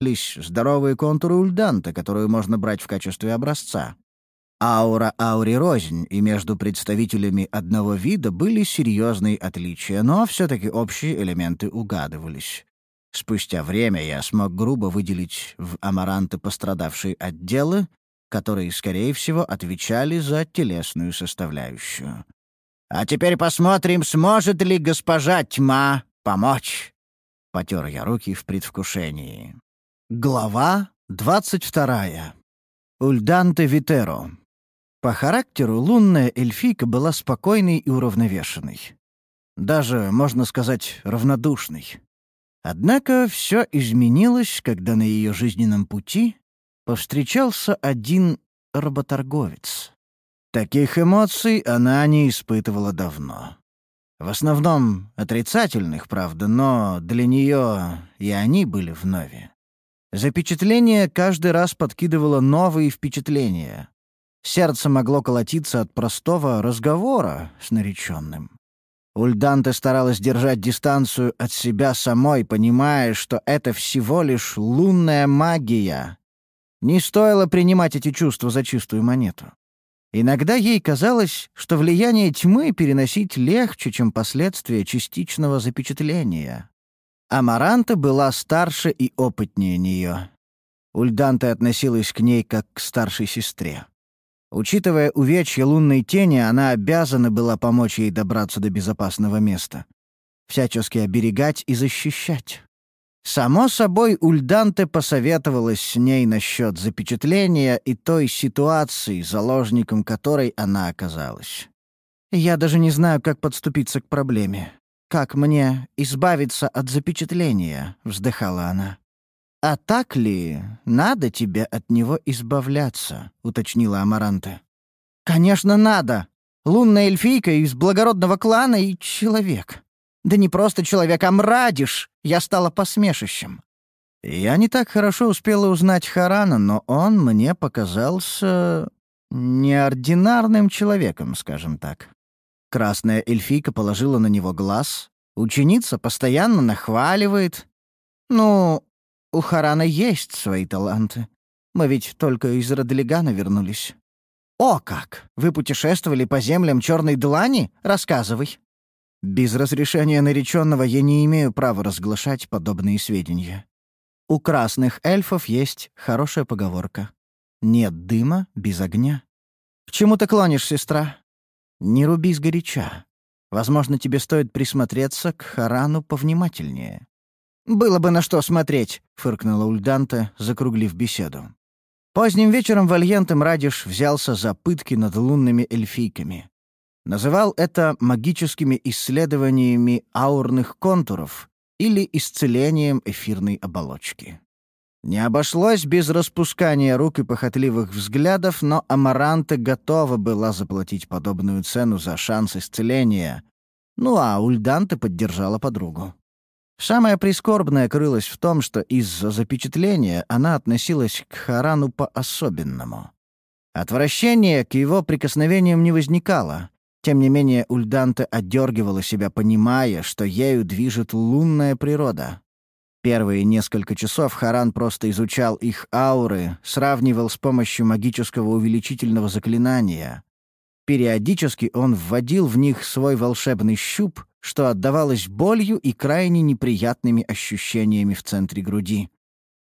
лишь здоровые контуры ульданта, которую можно брать в качестве образца. Аура аури рознь, и между представителями одного вида были серьезные отличия, но все-таки общие элементы угадывались. Спустя время я смог грубо выделить в амаранты пострадавшие отделы, которые, скорее всего, отвечали за телесную составляющую. «А теперь посмотрим, сможет ли госпожа Тьма помочь?» Потер я руки в предвкушении. Глава двадцать вторая. Ульданте Витеро. По характеру лунная эльфийка была спокойной и уравновешенной. Даже, можно сказать, равнодушной. Однако все изменилось, когда на ее жизненном пути повстречался один работорговец. Таких эмоций она не испытывала давно. В основном отрицательных, правда, но для нее и они были вновь. Запечатление каждый раз подкидывало новые впечатления. Сердце могло колотиться от простого разговора с нареченным. Ульданте старалась держать дистанцию от себя самой, понимая, что это всего лишь лунная магия. Не стоило принимать эти чувства за чистую монету. Иногда ей казалось, что влияние тьмы переносить легче, чем последствия частичного запечатления. Амаранта была старше и опытнее нее. Ульданте относилась к ней как к старшей сестре. Учитывая увечья лунной тени, она обязана была помочь ей добраться до безопасного места. Всячески оберегать и защищать. Само собой, Ульданте посоветовалась с ней насчет запечатления и той ситуации, заложником которой она оказалась. «Я даже не знаю, как подступиться к проблеме. Как мне избавиться от запечатления?» — вздыхала она. «А так ли надо тебе от него избавляться?» — уточнила Амаранте. «Конечно, надо. Лунная эльфийка из благородного клана и человек. Да не просто человек, а мрадиш. Я стала посмешищем. Я не так хорошо успела узнать Харана, но он мне показался неординарным человеком, скажем так. Красная эльфийка положила на него глаз. Ученица постоянно нахваливает. Ну, у Харана есть свои таланты. Мы ведь только из Родлигана вернулись. О как! Вы путешествовали по землям Черной Длани? Рассказывай. Без разрешения нареченного я не имею права разглашать подобные сведения. У красных эльфов есть хорошая поговорка. Нет дыма без огня. К чему ты клонишь, сестра? Не руби сгоряча. Возможно, тебе стоит присмотреться к Харану повнимательнее. «Было бы на что смотреть», — фыркнула Ульданта, закруглив беседу. Поздним вечером Вальентом Радиш взялся за пытки над лунными эльфийками. Называл это магическими исследованиями аурных контуров или исцелением эфирной оболочки. Не обошлось без распускания рук и похотливых взглядов, но Амаранта готова была заплатить подобную цену за шанс исцеления. Ну а Ульданта поддержала подругу. Самое прискорбное крылось в том, что из-за запечатления она относилась к Харану по-особенному. Отвращение к его прикосновениям не возникало, тем не менее, Ульданте отдергивала себя, понимая, что ею движет лунная природа. Первые несколько часов Харан просто изучал их ауры, сравнивал с помощью магического увеличительного заклинания. Периодически он вводил в них свой волшебный щуп, что отдавалось болью и крайне неприятными ощущениями в центре груди.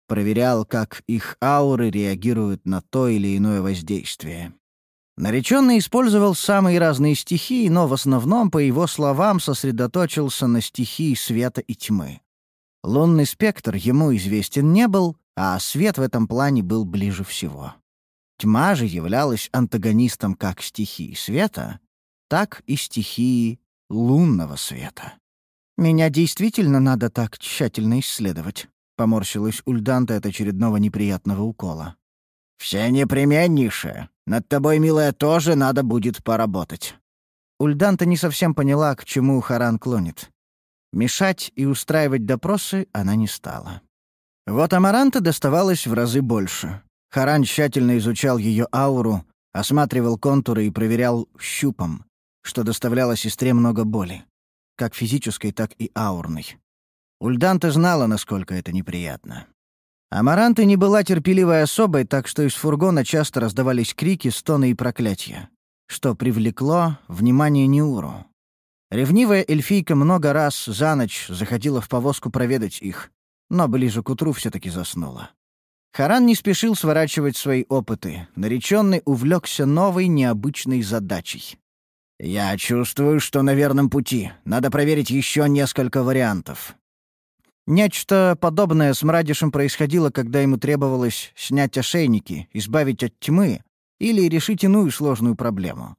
Проверял, как их ауры реагируют на то или иное воздействие. Нареченный использовал самые разные стихии, но в основном, по его словам, сосредоточился на стихии света и тьмы. Лунный спектр ему известен не был, а свет в этом плане был ближе всего. Тьма же являлась антагонистом как стихии света, так и стихии лунного света. «Меня действительно надо так тщательно исследовать», — поморщилась Ульданта от очередного неприятного укола. «Все непременнейшее. Над тобой, милая, тоже надо будет поработать». Ульданта не совсем поняла, к чему Харан клонит. Мешать и устраивать допросы она не стала. Вот Амаранта доставалось в разы больше. Харан тщательно изучал ее ауру, осматривал контуры и проверял щупом, что доставляло сестре много боли, как физической, так и аурной. Ульданта знала, насколько это неприятно. Амаранта не была терпеливой особой, так что из фургона часто раздавались крики, стоны и проклятия, что привлекло внимание Неуру. Ревнивая эльфийка много раз за ночь заходила в повозку проведать их, но ближе к утру все таки заснула. Харан не спешил сворачивать свои опыты. Нареченный увлекся новой необычной задачей. «Я чувствую, что на верном пути. Надо проверить еще несколько вариантов». Нечто подобное с Мрадишем происходило, когда ему требовалось снять ошейники, избавить от тьмы или решить иную сложную проблему.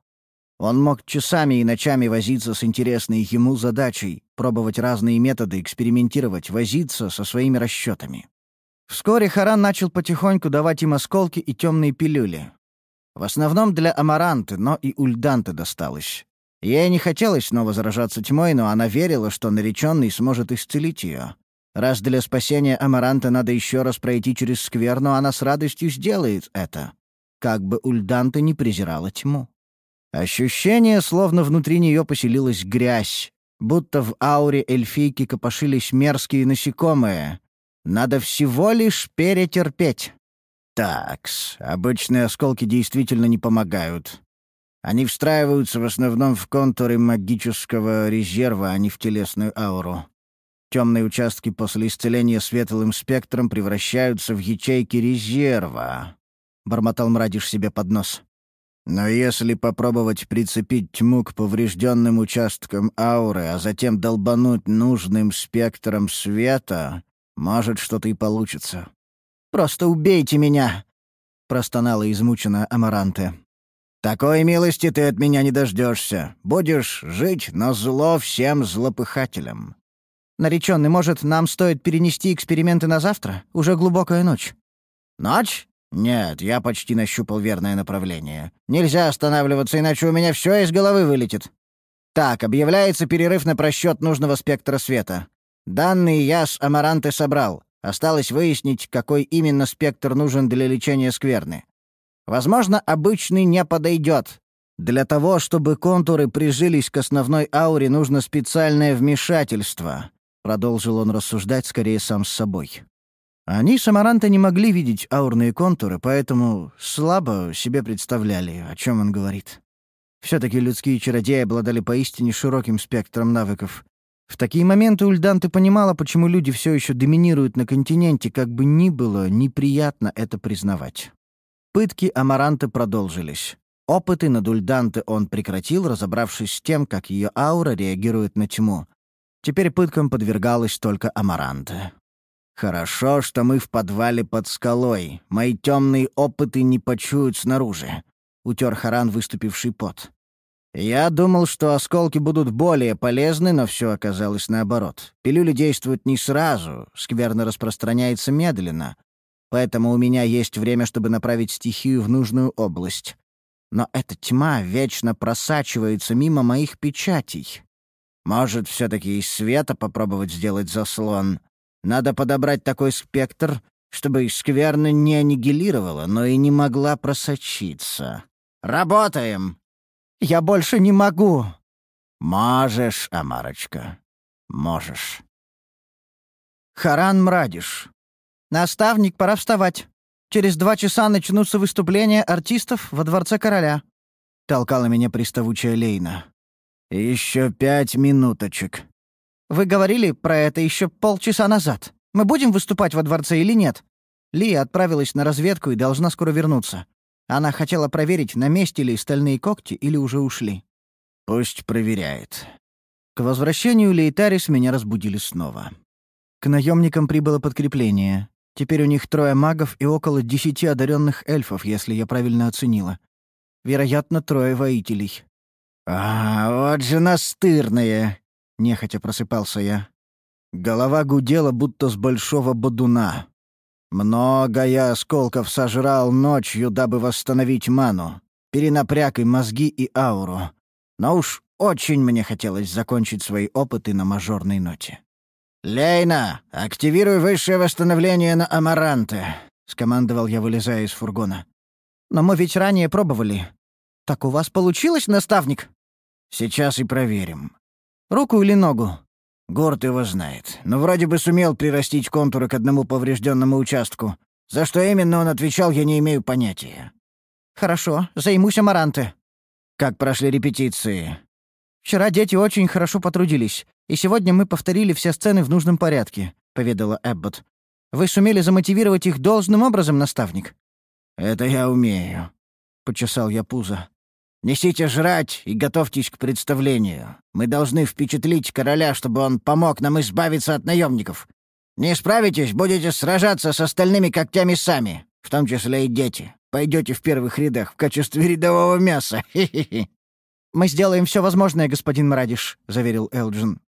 Он мог часами и ночами возиться с интересной ему задачей, пробовать разные методы, экспериментировать, возиться со своими расчетами. Вскоре Харан начал потихоньку давать им осколки и темные пилюли. В основном для Амаранты, но и Ульданты досталось. Ей не хотелось снова заражаться тьмой, но она верила, что нареченный сможет исцелить ее. Раз для спасения Амаранта надо еще раз пройти через скверну, она с радостью сделает это. Как бы Ульданта не презирала тьму. Ощущение, словно внутри нее поселилась грязь, будто в ауре эльфийки копошились мерзкие насекомые. Надо всего лишь перетерпеть. Такс, обычные осколки действительно не помогают. Они встраиваются в основном в контуры магического резерва, а не в телесную ауру. Темные участки после исцеления светлым спектром превращаются в ячейки резерва. Бормотал Мрадиш себе под нос. Но если попробовать прицепить тьму к поврежденным участкам ауры, а затем долбануть нужным спектром света, может, что-то и получится. «Просто убейте меня!» — простонала измученная Амаранте. «Такой милости ты от меня не дождешься. Будешь жить на зло всем злопыхателям». «Нареченный, может, нам стоит перенести эксперименты на завтра? Уже глубокая ночь». «Ночь? «Нет, я почти нащупал верное направление. Нельзя останавливаться, иначе у меня все из головы вылетит. Так, объявляется перерыв на просчет нужного спектра света. Данные я с Амаранты собрал. Осталось выяснить, какой именно спектр нужен для лечения скверны. Возможно, обычный не подойдет. Для того, чтобы контуры прижились к основной ауре, нужно специальное вмешательство», — продолжил он рассуждать скорее сам с собой. Они с Амаранта не могли видеть аурные контуры, поэтому слабо себе представляли, о чем он говорит. Все-таки людские чародеи обладали поистине широким спектром навыков. В такие моменты Ульданты понимала, почему люди все еще доминируют на континенте, как бы ни было неприятно это признавать. Пытки Амаранты продолжились. Опыты над Ульданты он прекратил, разобравшись с тем, как ее аура реагирует на тьму. Теперь пыткам подвергалась только Амаранта. «Хорошо, что мы в подвале под скалой. Мои темные опыты не почуют снаружи», — утер Харан выступивший пот. «Я думал, что осколки будут более полезны, но все оказалось наоборот. Пилюли действуют не сразу, скверно распространяется медленно, поэтому у меня есть время, чтобы направить стихию в нужную область. Но эта тьма вечно просачивается мимо моих печатей. Может, все-таки из света попробовать сделать заслон?» Надо подобрать такой спектр, чтобы скверно не аннигилировала, но и не могла просочиться. Работаем! Я больше не могу. Можешь, Амарочка, можешь. Харан Мрадиш. Наставник, пора вставать. Через два часа начнутся выступления артистов во Дворце Короля. Толкала меня приставучая Лейна. Еще пять минуточек. Вы говорили про это еще полчаса назад. Мы будем выступать во дворце или нет?» Лия отправилась на разведку и должна скоро вернуться. Она хотела проверить, на месте ли стальные когти или уже ушли. «Пусть проверяет». К возвращению Лейтарис меня разбудили снова. К наемникам прибыло подкрепление. Теперь у них трое магов и около десяти одаренных эльфов, если я правильно оценила. Вероятно, трое воителей. «А, вот же настырные!» — нехотя просыпался я. Голова гудела, будто с большого бодуна. Много я осколков сожрал ночью, дабы восстановить ману. Перенапряг и мозги, и ауру. Но уж очень мне хотелось закончить свои опыты на мажорной ноте. «Лейна, активируй высшее восстановление на Амаранте», — скомандовал я, вылезая из фургона. «Но мы ведь ранее пробовали. Так у вас получилось, наставник?» «Сейчас и проверим. Руку или ногу?» Горд его знает. Но вроде бы сумел прирастить контуры к одному поврежденному участку. За что именно он отвечал, я не имею понятия. «Хорошо, займусь Амаранте». «Как прошли репетиции?» «Вчера дети очень хорошо потрудились, и сегодня мы повторили все сцены в нужном порядке», — поведала Эббот. «Вы сумели замотивировать их должным образом, наставник?» «Это я умею», — почесал я пузо. «Несите жрать и готовьтесь к представлению. Мы должны впечатлить короля, чтобы он помог нам избавиться от наемников. Не справитесь, будете сражаться с остальными когтями сами, в том числе и дети. Пойдете в первых рядах в качестве рядового мяса. Хе-хе-хе». «Мы сделаем все возможное, господин Мрадиш», — заверил Элджин.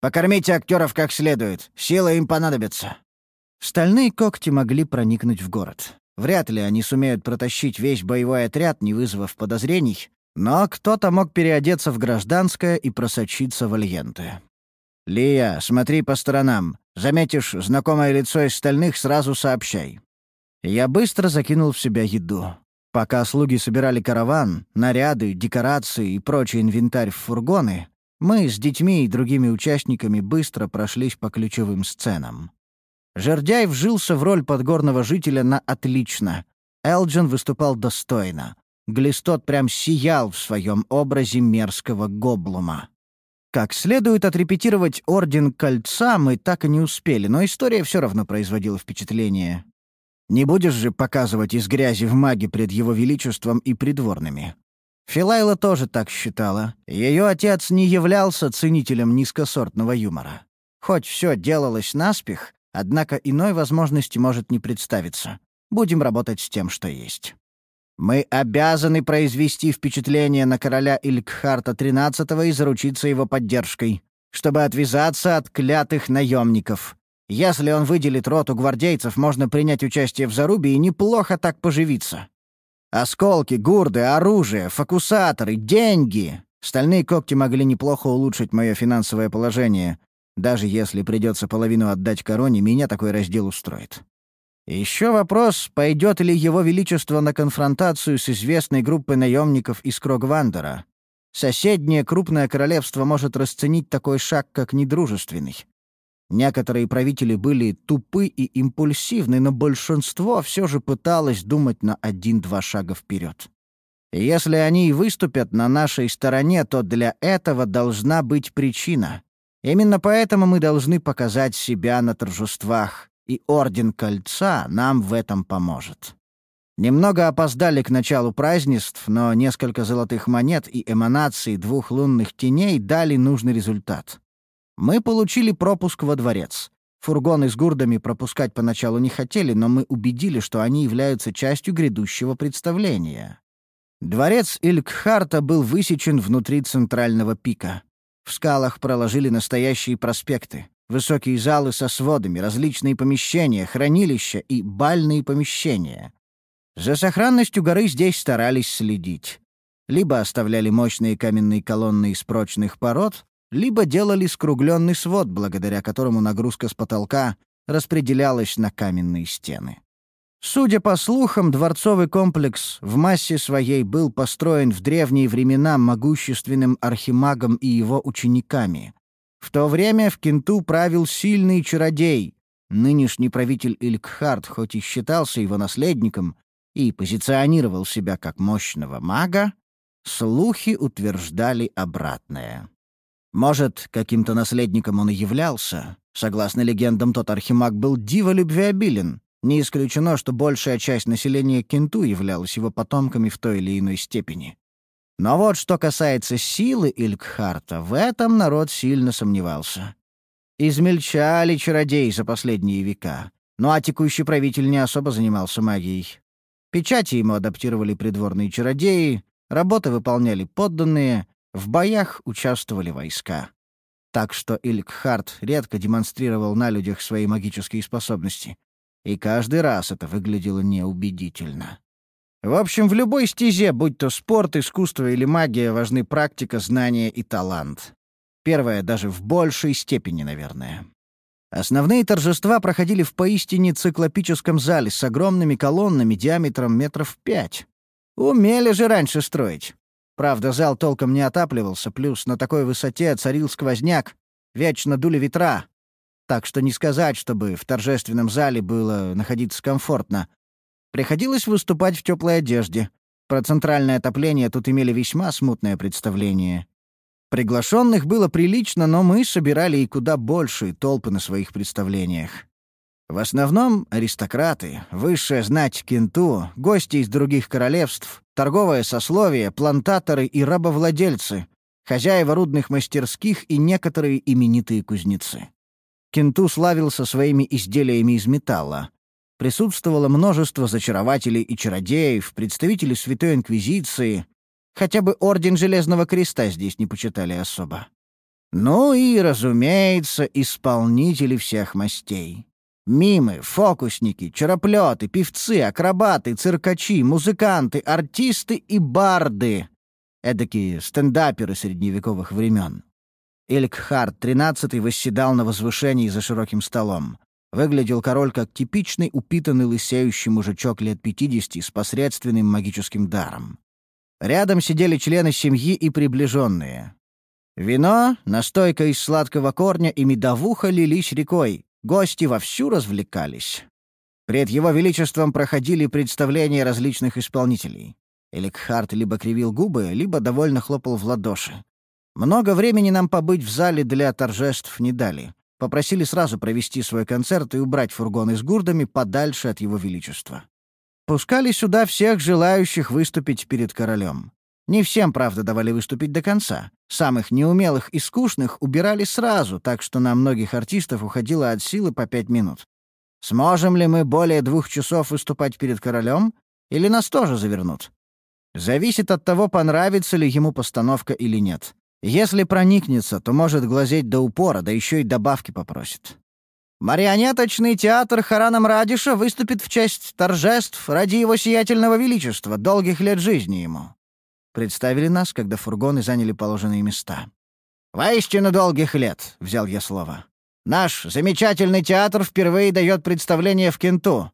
«Покормите актеров как следует. Силы им понадобятся». Стальные когти могли проникнуть в город. Вряд ли они сумеют протащить весь боевой отряд, не вызвав подозрений, но кто-то мог переодеться в гражданское и просочиться в альенты. «Лия, смотри по сторонам. Заметишь знакомое лицо из стальных, сразу сообщай. Я быстро закинул в себя еду. Пока слуги собирали караван, наряды, декорации и прочий инвентарь в фургоны, мы с детьми и другими участниками быстро прошлись по ключевым сценам. Жердяй вжился в роль подгорного жителя на отлично. Элджин выступал достойно. Глистот прям сиял в своем образе мерзкого гоблума. Как следует отрепетировать Орден Кольца мы так и не успели, но история все равно производила впечатление. Не будешь же показывать из грязи в маге пред его величеством и придворными. Филайла тоже так считала. Ее отец не являлся ценителем низкосортного юмора. Хоть все делалось наспех, однако иной возможности может не представиться. Будем работать с тем, что есть. Мы обязаны произвести впечатление на короля Илькхарта XIII и заручиться его поддержкой, чтобы отвязаться от клятых наемников. Если он выделит роту гвардейцев, можно принять участие в зарубе и неплохо так поживиться. Осколки, гурды, оружие, фокусаторы, деньги. Стальные когти могли неплохо улучшить мое финансовое положение. Даже если придется половину отдать короне, меня такой раздел устроит. Еще вопрос, пойдет ли его величество на конфронтацию с известной группой наемников из Крогвандера. Соседнее крупное королевство может расценить такой шаг как недружественный. Некоторые правители были тупы и импульсивны, но большинство все же пыталось думать на один-два шага вперед. если они и выступят на нашей стороне, то для этого должна быть причина. Именно поэтому мы должны показать себя на торжествах, и Орден Кольца нам в этом поможет. Немного опоздали к началу празднеств, но несколько золотых монет и эманации двух лунных теней дали нужный результат. Мы получили пропуск во дворец. Фургоны с гурдами пропускать поначалу не хотели, но мы убедили, что они являются частью грядущего представления. Дворец Илькхарта был высечен внутри центрального пика. В скалах проложили настоящие проспекты, высокие залы со сводами, различные помещения, хранилища и бальные помещения. За сохранностью горы здесь старались следить. Либо оставляли мощные каменные колонны из прочных пород, либо делали скругленный свод, благодаря которому нагрузка с потолка распределялась на каменные стены. Судя по слухам, дворцовый комплекс в массе своей был построен в древние времена могущественным архимагом и его учениками. В то время в Кенту правил сильный чародей. Нынешний правитель Илькхард, хоть и считался его наследником и позиционировал себя как мощного мага, слухи утверждали обратное. Может, каким-то наследником он и являлся. Согласно легендам, тот архимаг был диво любвеобилен. Не исключено, что большая часть населения Кенту являлась его потомками в той или иной степени. Но вот что касается силы Илькхарта, в этом народ сильно сомневался. Измельчали чародеи за последние века. Ну а текущий правитель не особо занимался магией. Печати ему адаптировали придворные чародеи, работы выполняли подданные, в боях участвовали войска. Так что Илькхарт редко демонстрировал на людях свои магические способности. И каждый раз это выглядело неубедительно. В общем, в любой стезе, будь то спорт, искусство или магия, важны практика, знания и талант. Первое даже в большей степени, наверное. Основные торжества проходили в поистине циклопическом зале с огромными колоннами диаметром метров пять. Умели же раньше строить. Правда, зал толком не отапливался, плюс на такой высоте царил сквозняк. вечно дули ветра. Так что не сказать, чтобы в торжественном зале было находиться комфортно. Приходилось выступать в теплой одежде. Про центральное отопление тут имели весьма смутное представление. Приглашенных было прилично, но мы собирали и куда большие толпы на своих представлениях. В основном аристократы, высшая знать кенту, гости из других королевств, торговое сословие, плантаторы и рабовладельцы, хозяева рудных мастерских и некоторые именитые кузнецы. Кенту славился своими изделиями из металла. Присутствовало множество зачарователей и чародеев, представителей Святой Инквизиции. Хотя бы Орден Железного Креста здесь не почитали особо. Ну и, разумеется, исполнители всех мастей. Мимы, фокусники, чароплеты, певцы, акробаты, циркачи, музыканты, артисты и барды. Эдакие стендаперы средневековых времен. Илькхард XIII восседал на возвышении за широким столом. Выглядел король как типичный упитанный лысеющий мужичок лет 50 с посредственным магическим даром. Рядом сидели члены семьи и приближенные. Вино, настойка из сладкого корня и медовуха лились рекой, Гости вовсю развлекались. Пред его величеством проходили представления различных исполнителей. Эликхарт либо кривил губы, либо довольно хлопал в ладоши. Много времени нам побыть в зале для торжеств не дали. Попросили сразу провести свой концерт и убрать фургоны с гурдами подальше от его величества. Пускали сюда всех желающих выступить перед королем. Не всем, правда, давали выступить до конца. Самых неумелых и скучных убирали сразу, так что на многих артистов уходило от силы по пять минут. Сможем ли мы более двух часов выступать перед королем? Или нас тоже завернут? Зависит от того, понравится ли ему постановка или нет. Если проникнется, то может глазеть до упора, да еще и добавки попросит. Марионеточный театр Хараном Радиша выступит в честь торжеств ради его сиятельного величества, долгих лет жизни ему. Представили нас, когда фургоны заняли положенные места. «Воистину долгих лет», — взял я слово. «Наш замечательный театр впервые дает представление в Кенту.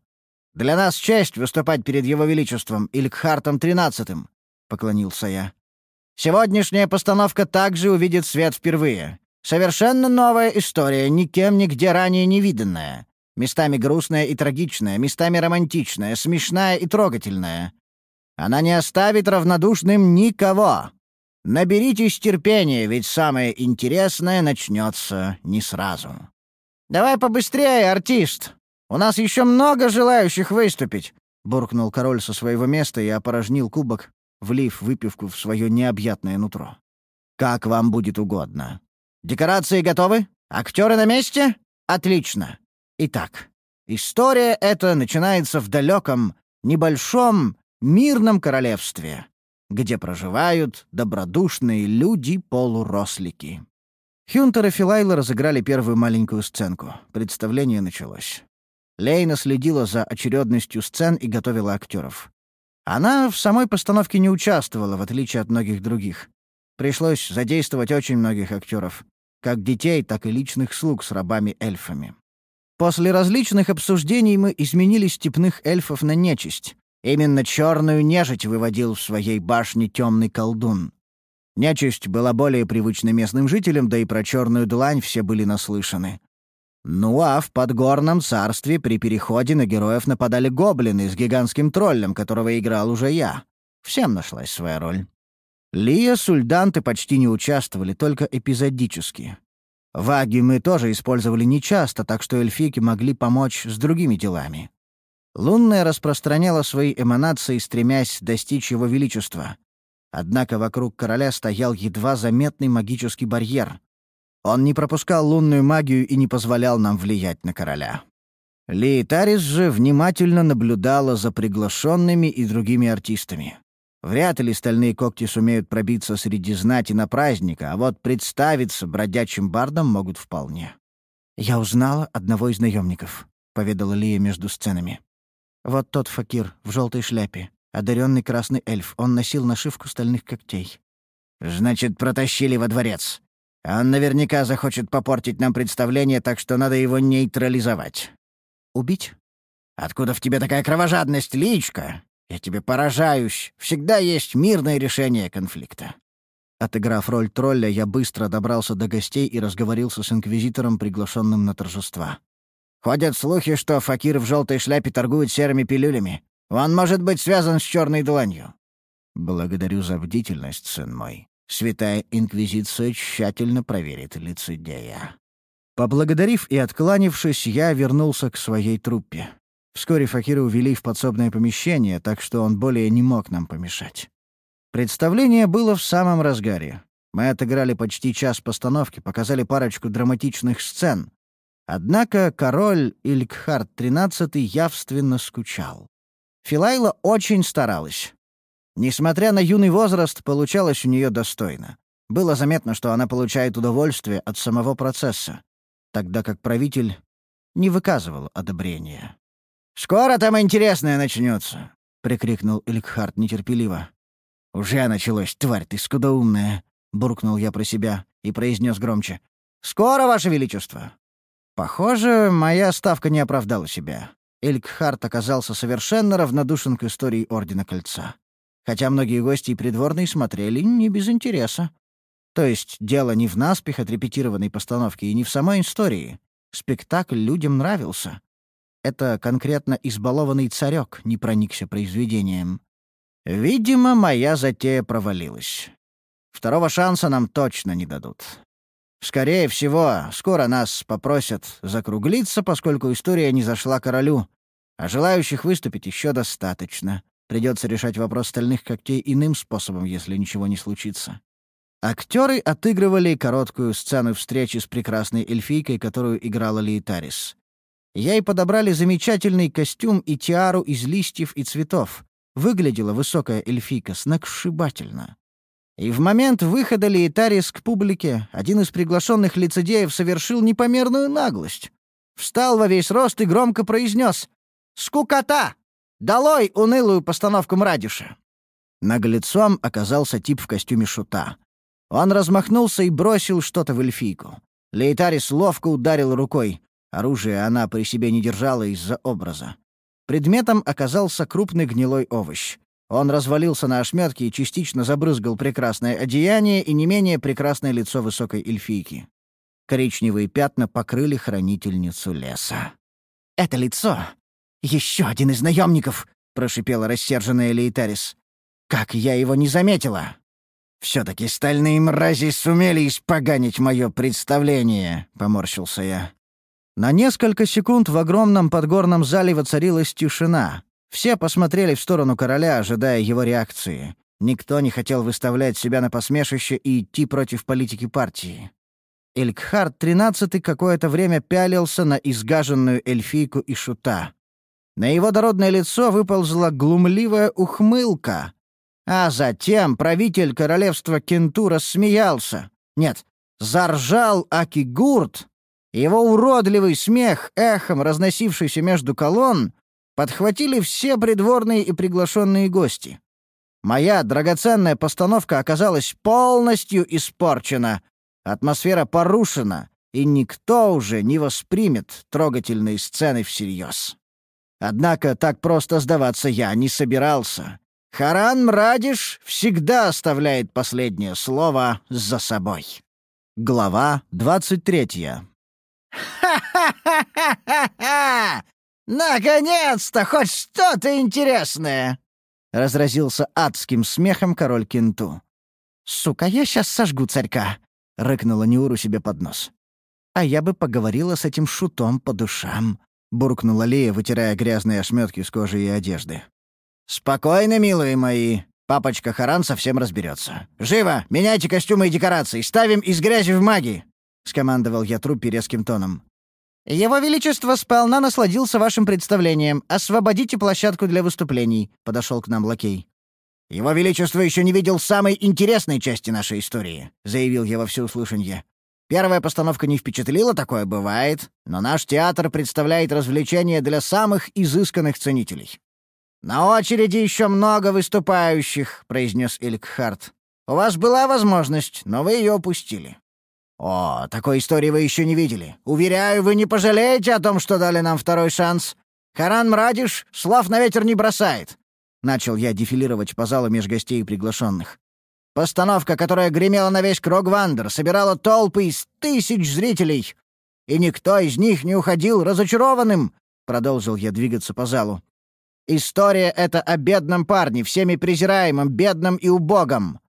Для нас честь выступать перед Его Величеством Илькхартом XIII», — поклонился я. «Сегодняшняя постановка также увидит свет впервые. Совершенно новая история, никем нигде ранее не виданная. Местами грустная и трагичная, местами романтичная, смешная и трогательная. Она не оставит равнодушным никого. Наберитесь терпения, ведь самое интересное начнется не сразу. «Давай побыстрее, артист! У нас еще много желающих выступить!» — буркнул король со своего места и опорожнил кубок, влив выпивку в свое необъятное нутро. «Как вам будет угодно. Декорации готовы? Актеры на месте? Отлично. Итак, история эта начинается в далеком, небольшом, мирном королевстве, где проживают добродушные люди-полурослики. Хюнтер и Филайла разыграли первую маленькую сценку. Представление началось. Лейна следила за очередностью сцен и готовила актеров. Она в самой постановке не участвовала, в отличие от многих других. Пришлось задействовать очень многих актеров, как детей, так и личных слуг с рабами-эльфами. После различных обсуждений мы изменили степных эльфов на нечисть, Именно черную нежить выводил в своей башне темный колдун. Нечисть была более привычна местным жителям, да и про черную длань все были наслышаны. Ну а в подгорном царстве при переходе на героев нападали гоблины с гигантским троллем, которого играл уже я. Всем нашлась своя роль. Лия с Ульданты почти не участвовали, только эпизодически. Ваги мы тоже использовали нечасто, так что эльфики могли помочь с другими делами. Лунная распространяла свои эманации, стремясь достичь его величества. Однако вокруг короля стоял едва заметный магический барьер. Он не пропускал лунную магию и не позволял нам влиять на короля. Лейтарис же внимательно наблюдала за приглашенными и другими артистами. Вряд ли стальные когти сумеют пробиться среди знати на праздника, а вот представиться бродячим бардом могут вполне. «Я узнала одного из наемников», — поведала Лия между сценами. Вот тот факир в желтой шляпе, одаренный красный эльф, он носил нашивку стальных когтей. «Значит, протащили во дворец. Он наверняка захочет попортить нам представление, так что надо его нейтрализовать». «Убить?» «Откуда в тебе такая кровожадность, личка? Я тебе поражаюсь. Всегда есть мирное решение конфликта». Отыграв роль тролля, я быстро добрался до гостей и разговорился с инквизитором, приглашенным на торжества. «Ходят слухи, что факир в желтой шляпе торгует серыми пилюлями. Он может быть связан с черной дланью». «Благодарю за бдительность, сын мой. Святая Инквизиция тщательно проверит лицедея». Поблагодарив и откланившись, я вернулся к своей труппе. Вскоре Факира увели в подсобное помещение, так что он более не мог нам помешать. Представление было в самом разгаре. Мы отыграли почти час постановки, показали парочку драматичных сцен. Однако король Илькхард XIII явственно скучал. Филайла очень старалась. Несмотря на юный возраст, получалось у нее достойно. Было заметно, что она получает удовольствие от самого процесса, тогда как правитель не выказывал одобрения. «Скоро там интересное начнется!» — прикрикнул Илькхард нетерпеливо. «Уже началось, тварь ты скудоумная!» — буркнул я про себя и произнес громче. «Скоро, Ваше Величество!» Похоже, моя ставка не оправдала себя. Элькхарт оказался совершенно равнодушен к истории Ордена Кольца. Хотя многие гости и придворные смотрели не без интереса. То есть дело не в наспех отрепетированной постановке и не в самой истории. Спектакль людям нравился. Это конкретно избалованный царек не проникся произведением. Видимо, моя затея провалилась. Второго шанса нам точно не дадут. Скорее всего, скоро нас попросят закруглиться, поскольку история не зашла королю, а желающих выступить еще достаточно. Придется решать вопрос стальных когтей иным способом, если ничего не случится. Актеры отыгрывали короткую сцену встречи с прекрасной эльфийкой, которую играла Лейтарис. Ей подобрали замечательный костюм и тиару из листьев и цветов. Выглядела высокая эльфийка сногсшибательно. И в момент выхода Лейтарис к публике один из приглашенных лицедеев совершил непомерную наглость. Встал во весь рост и громко произнес «Скукота! Долой унылую постановку Мрадиша!» Наглецом оказался тип в костюме шута. Он размахнулся и бросил что-то в эльфийку. Лейтарис ловко ударил рукой. Оружие она при себе не держала из-за образа. Предметом оказался крупный гнилой овощ. Он развалился на ошметке и частично забрызгал прекрасное одеяние и не менее прекрасное лицо высокой эльфийки. Коричневые пятна покрыли хранительницу леса. «Это лицо! Еще один из наемников!» — прошипела рассерженная Лейтарис. «Как я его не заметила!» «Все-таки стальные мрази сумели испоганить мое представление», — поморщился я. На несколько секунд в огромном подгорном зале воцарилась тишина. Все посмотрели в сторону короля, ожидая его реакции. Никто не хотел выставлять себя на посмешище и идти против политики партии. Элькхард XIII какое-то время пялился на изгаженную эльфийку и шута. На его дородное лицо выползла глумливая ухмылка. А затем правитель королевства Кенту рассмеялся. Нет, заржал Акигурт, его уродливый смех, эхом разносившийся между колонн, подхватили все придворные и приглашенные гости. Моя драгоценная постановка оказалась полностью испорчена, атмосфера порушена, и никто уже не воспримет трогательные сцены всерьез. Однако так просто сдаваться я не собирался. Харан Мрадиш всегда оставляет последнее слово за собой. Глава двадцать третья. «Ха-ха-ха-ха-ха! Наконец-то хоть что-то интересное!» — разразился адским смехом король Кенту. «Сука, я сейчас сожгу царька!» — рыкнула Неуру себе под нос. «А я бы поговорила с этим шутом по душам», — буркнула Лея, вытирая грязные ошметки с кожи и одежды. «Спокойно, милые мои. Папочка Харан совсем разберется. Живо! Меняйте костюмы и декорации! Ставим из грязи в маги!» — скомандовал я труппе резким тоном. «Его Величество сполна насладился вашим представлением. Освободите площадку для выступлений», — подошел к нам лакей. «Его Величество еще не видел самой интересной части нашей истории», — заявил я во всеуслышанье. «Первая постановка не впечатлила, такое бывает, но наш театр представляет развлечение для самых изысканных ценителей». «На очереди еще много выступающих», — произнес Илькхарт. «У вас была возможность, но вы ее упустили. «О, такой истории вы еще не видели. Уверяю, вы не пожалеете о том, что дали нам второй шанс. Харан Мрадиш слов на ветер не бросает». Начал я дефилировать по залу меж гостей и приглашенных. Постановка, которая гремела на весь Крогвандер, собирала толпы из тысяч зрителей. И никто из них не уходил разочарованным, — продолжил я двигаться по залу. История эта о бедном парне, всеми презираемом, бедном и убогом.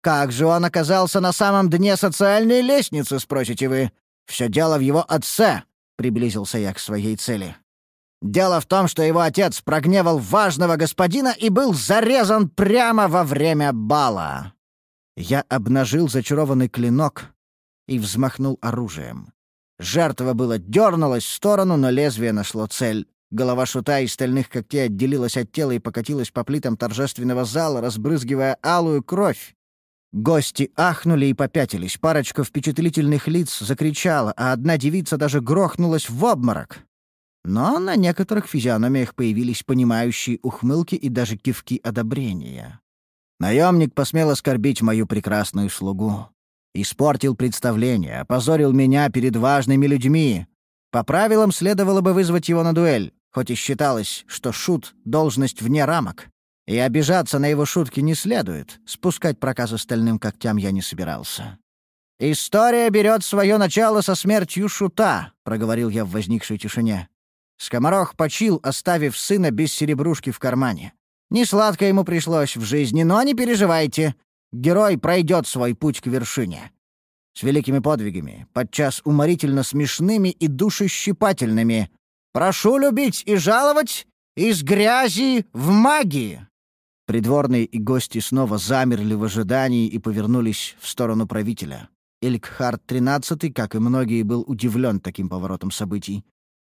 Как же он оказался на самом дне социальной лестницы, спросите вы? Все дело в его отце, — приблизился я к своей цели. Дело в том, что его отец прогневал важного господина и был зарезан прямо во время бала. Я обнажил зачарованный клинок и взмахнул оружием. Жертва было дернулась в сторону, но лезвие нашло цель. Голова шута из стальных когтей отделилась от тела и покатилась по плитам торжественного зала, разбрызгивая алую кровь. Гости ахнули и попятились, парочка впечатлительных лиц закричала, а одна девица даже грохнулась в обморок. Но на некоторых физиономиях появились понимающие ухмылки и даже кивки одобрения. Наемник посмел оскорбить мою прекрасную слугу. Испортил представление, опозорил меня перед важными людьми. По правилам следовало бы вызвать его на дуэль, хоть и считалось, что шут — должность вне рамок. И обижаться на его шутки не следует, спускать проказ остальным когтям я не собирался. «История берет свое начало со смертью шута», — проговорил я в возникшей тишине. Скоморох почил, оставив сына без серебрушки в кармане. Несладко ему пришлось в жизни, но не переживайте. Герой пройдет свой путь к вершине. С великими подвигами, подчас уморительно смешными и душещипательными. Прошу любить и жаловать из грязи в магии. Придворные и гости снова замерли в ожидании и повернулись в сторону правителя. Элькхард XIII, как и многие, был удивлен таким поворотом событий.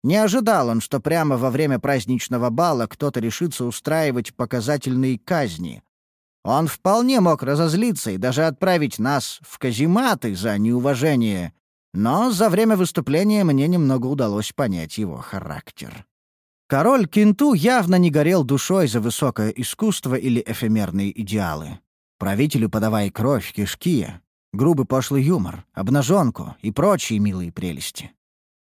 Не ожидал он, что прямо во время праздничного бала кто-то решится устраивать показательные казни. Он вполне мог разозлиться и даже отправить нас в казематы за неуважение, но за время выступления мне немного удалось понять его характер. Король Кинту явно не горел душой за высокое искусство или эфемерные идеалы. Правителю подавай кровь, кишки, грубый пошлый юмор, обнаженку и прочие милые прелести.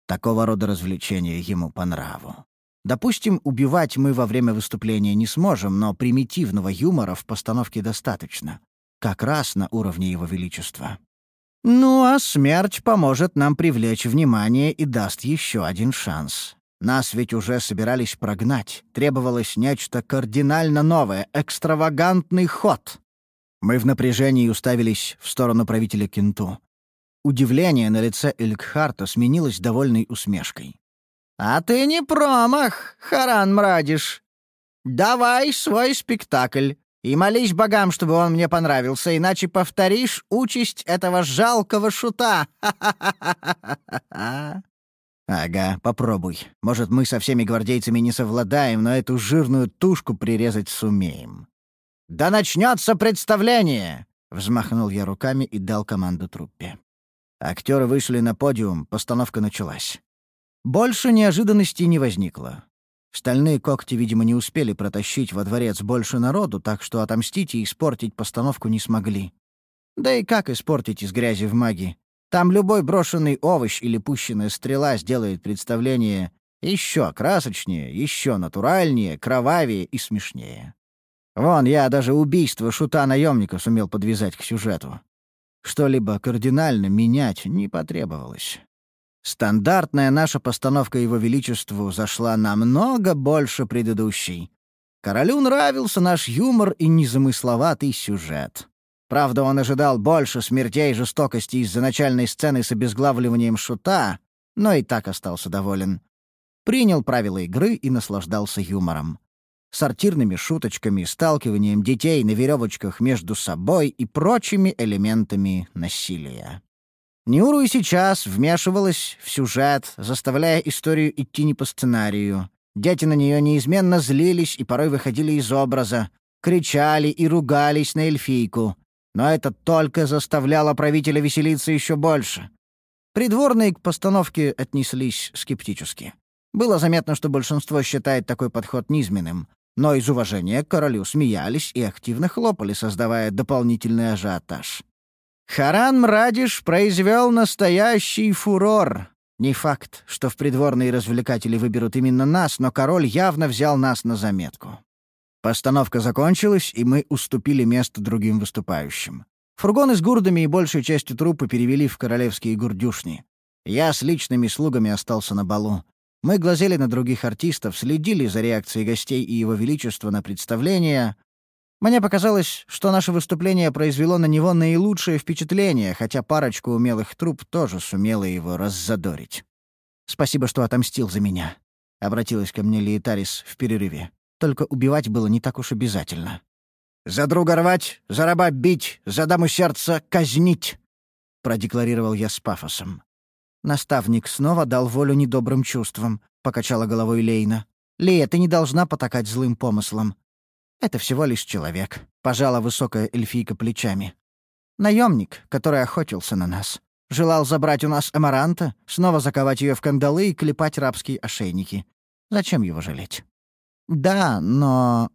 Такого рода развлечения ему по нраву. Допустим, убивать мы во время выступления не сможем, но примитивного юмора в постановке достаточно. Как раз на уровне его величества. Ну а смерть поможет нам привлечь внимание и даст еще один шанс. Нас ведь уже собирались прогнать. Требовалось нечто кардинально новое, экстравагантный ход. Мы в напряжении уставились в сторону правителя Кенту. Удивление на лице Элькхарта сменилось довольной усмешкой. «А ты не промах, Харан Мрадиш. Давай свой спектакль и молись богам, чтобы он мне понравился, иначе повторишь участь этого жалкого шута. Ага, попробуй. Может, мы со всеми гвардейцами не совладаем, но эту жирную тушку прирезать сумеем. Да начнется представление! Взмахнул я руками и дал команду труппе. Актеры вышли на подиум, постановка началась. Больше неожиданностей не возникло. Стальные когти, видимо, не успели протащить во дворец больше народу, так что отомстить и испортить постановку не смогли. Да и как испортить из грязи в маги? Там любой брошенный овощ или пущенная стрела сделает представление еще красочнее, еще натуральнее, кровавее и смешнее. Вон, я даже убийство шута-наемника сумел подвязать к сюжету. Что-либо кардинально менять не потребовалось. Стандартная наша постановка Его Величеству зашла намного больше предыдущей. Королю нравился наш юмор и незамысловатый сюжет. Правда, он ожидал больше смертей и жестокости из-за начальной сцены с обезглавливанием шута, но и так остался доволен. Принял правила игры и наслаждался юмором сортирными шуточками, сталкиванием детей на веревочках между собой и прочими элементами насилия. Нюру и сейчас вмешивалась в сюжет, заставляя историю идти не по сценарию. Дети на нее неизменно злились и порой выходили из образа, кричали и ругались на эльфийку. Но это только заставляло правителя веселиться еще больше. Придворные к постановке отнеслись скептически. Было заметно, что большинство считает такой подход низменным, но из уважения к королю смеялись и активно хлопали, создавая дополнительный ажиотаж. Харан Мрадиш произвел настоящий фурор. Не факт, что в придворные развлекатели выберут именно нас, но король явно взял нас на заметку. Постановка закончилась, и мы уступили место другим выступающим. Фургоны с гурдами и большей частью трупы перевели в королевские гурдюшни. Я с личными слугами остался на балу. Мы глазели на других артистов, следили за реакцией гостей и его величества на представление. Мне показалось, что наше выступление произвело на него наилучшее впечатление, хотя парочка умелых труп тоже сумела его раззадорить. «Спасибо, что отомстил за меня», — обратилась ко мне Лиетарис в перерыве. «Только убивать было не так уж обязательно». «За друга рвать, за раба бить, за даму сердца казнить!» — продекларировал я с пафосом. Наставник снова дал волю недобрым чувствам, — покачала головой Лейна. «Лея, ты не должна потакать злым помыслам. Это всего лишь человек», — пожала высокая эльфийка плечами. Наемник, который охотился на нас. Желал забрать у нас Эмаранта, снова заковать ее в кандалы и клепать рабские ошейники. Зачем его жалеть? Да, но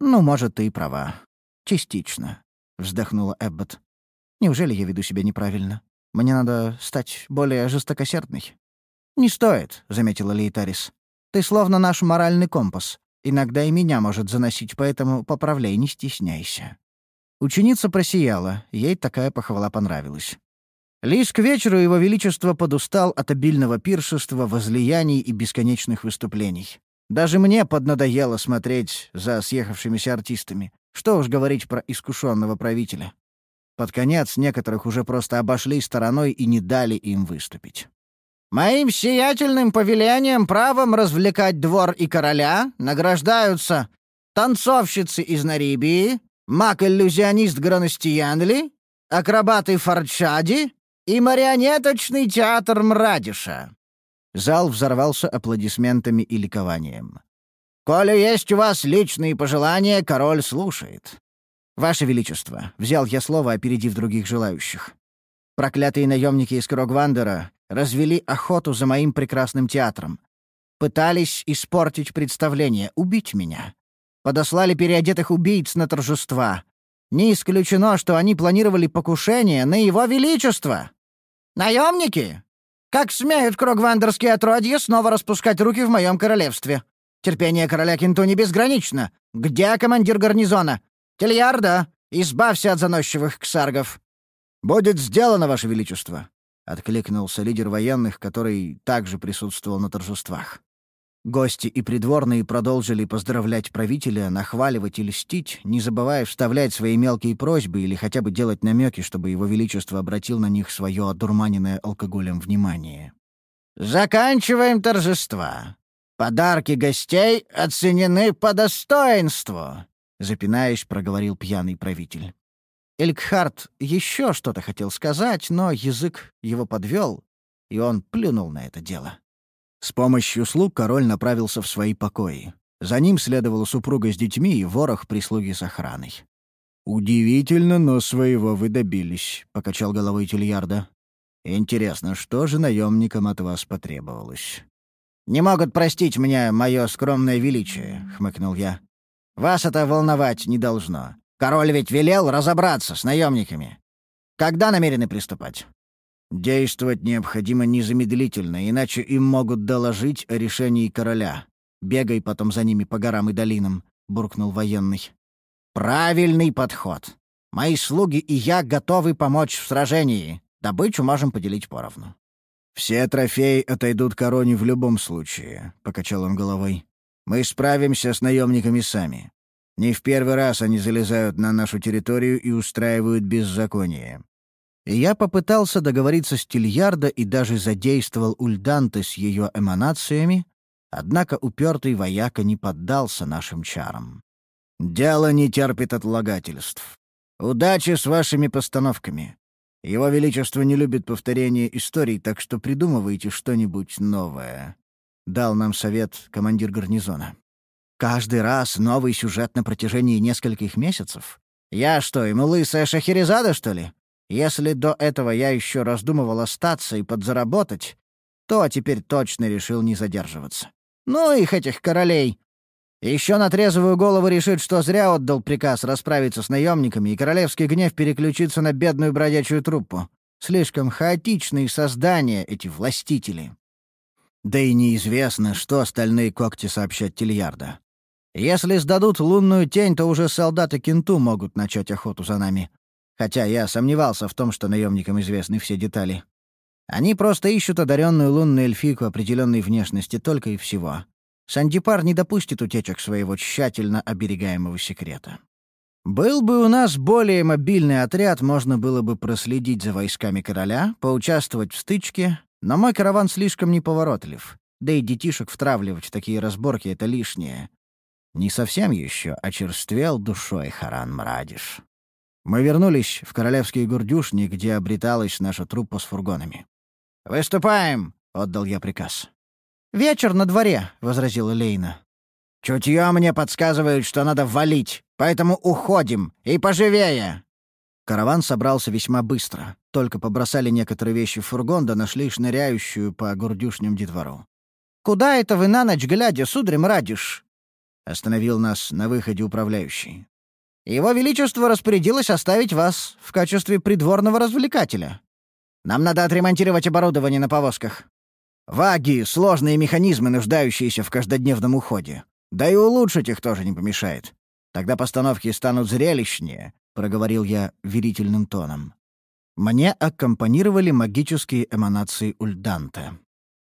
«Ну, может, ты и права. Частично», — вздохнула Эббот. «Неужели я веду себя неправильно? Мне надо стать более жестокосердной». «Не стоит», — заметила Лейтарис. «Ты словно наш моральный компас. Иногда и меня может заносить, поэтому поправляй, не стесняйся». Ученица просияла, ей такая похвала понравилась. Лишь к вечеру его величество подустал от обильного пиршества, возлияний и бесконечных выступлений. Даже мне поднадоело смотреть за съехавшимися артистами. Что уж говорить про искушенного правителя. Под конец некоторых уже просто обошли стороной и не дали им выступить. «Моим сиятельным повелением правом развлекать двор и короля награждаются танцовщицы из Нарибии, маг-иллюзионист Гранастиянли, акробаты Форчади и марионеточный театр Мрадиша. Зал взорвался аплодисментами и ликованием. «Коли есть у вас личные пожелания, король слушает». «Ваше Величество», — взял я слово, опередив других желающих. Проклятые наемники из Крогвандера развели охоту за моим прекрасным театром. Пытались испортить представление, убить меня. Подослали переодетых убийц на торжества. Не исключено, что они планировали покушение на его величество. «Наемники? Как смеют крогвандерские отродья снова распускать руки в моем королевстве? Терпение короля Кенту не безгранично. Где командир гарнизона? Тельярда, избавься от заносчивых ксаргов». «Будет сделано, Ваше Величество», — откликнулся лидер военных, который также присутствовал на торжествах. Гости и придворные продолжили поздравлять правителя, нахваливать и льстить, не забывая вставлять свои мелкие просьбы или хотя бы делать намеки, чтобы его величество обратил на них свое одурманенное алкоголем внимание. «Заканчиваем торжества. Подарки гостей оценены по достоинству», — запинаясь, проговорил пьяный правитель. Элькхарт еще что-то хотел сказать, но язык его подвел, и он плюнул на это дело. С помощью слуг король направился в свои покои. За ним следовала супруга с детьми и ворох прислуги с охраной. «Удивительно, но своего вы добились», — покачал головой Тильярда. «Интересно, что же наемникам от вас потребовалось?» «Не могут простить мне мое скромное величие», — хмыкнул я. «Вас это волновать не должно. Король ведь велел разобраться с наемниками. Когда намерены приступать?» Действовать необходимо незамедлительно, иначе им могут доложить о решении короля. Бегай потом за ними по горам и долинам», — буркнул военный. «Правильный подход. Мои слуги и я готовы помочь в сражении. Добычу можем поделить поровну». «Все трофеи отойдут короне в любом случае», — покачал он головой. «Мы справимся с наемниками сами. Не в первый раз они залезают на нашу территорию и устраивают беззаконие я попытался договориться с Тильярдо и даже задействовал Ульданте с ее эманациями, однако упертый вояка не поддался нашим чарам. «Дело не терпит отлагательств. Удачи с вашими постановками. Его Величество не любит повторения историй, так что придумывайте что-нибудь новое», — дал нам совет командир гарнизона. «Каждый раз новый сюжет на протяжении нескольких месяцев? Я что, ему лысая Шахерезада, что ли?» Если до этого я еще раздумывал остаться и подзаработать, то теперь точно решил не задерживаться. Ну их этих королей. Еще на трезвую голову решит, что зря отдал приказ расправиться с наемниками, и королевский гнев переключится на бедную бродячую труппу. Слишком хаотичные создания эти властители. Да и неизвестно, что остальные когти сообщат Тильярда. Если сдадут лунную тень, то уже солдаты Кенту могут начать охоту за нами. хотя я сомневался в том, что наемникам известны все детали. Они просто ищут одаренную лунную эльфийку определенной внешности только и всего. Сандипар не допустит утечек своего тщательно оберегаемого секрета. Был бы у нас более мобильный отряд, можно было бы проследить за войсками короля, поучаствовать в стычке, но мой караван слишком неповоротлив. Да и детишек втравливать в такие разборки — это лишнее. Не совсем еще очерствел душой Харан Мрадиш. Мы вернулись в королевские гурдюшни, где обреталась наша труппа с фургонами. «Выступаем!» — отдал я приказ. «Вечер на дворе», — возразила Лейна. «Чутье мне подсказывает, что надо валить, поэтому уходим, и поживее!» Караван собрался весьма быстро. Только побросали некоторые вещи в фургон, да нашли шныряющую по гурдюшням детвору. «Куда это вы на ночь глядя, сударь Мрадиш?» Остановил нас на выходе управляющий. «Его Величество распорядилось оставить вас в качестве придворного развлекателя. Нам надо отремонтировать оборудование на повозках». «Ваги — сложные механизмы, нуждающиеся в каждодневном уходе. Да и улучшить их тоже не помешает. Тогда постановки станут зрелищнее», — проговорил я верительным тоном. Мне аккомпанировали магические эманации Ульданта.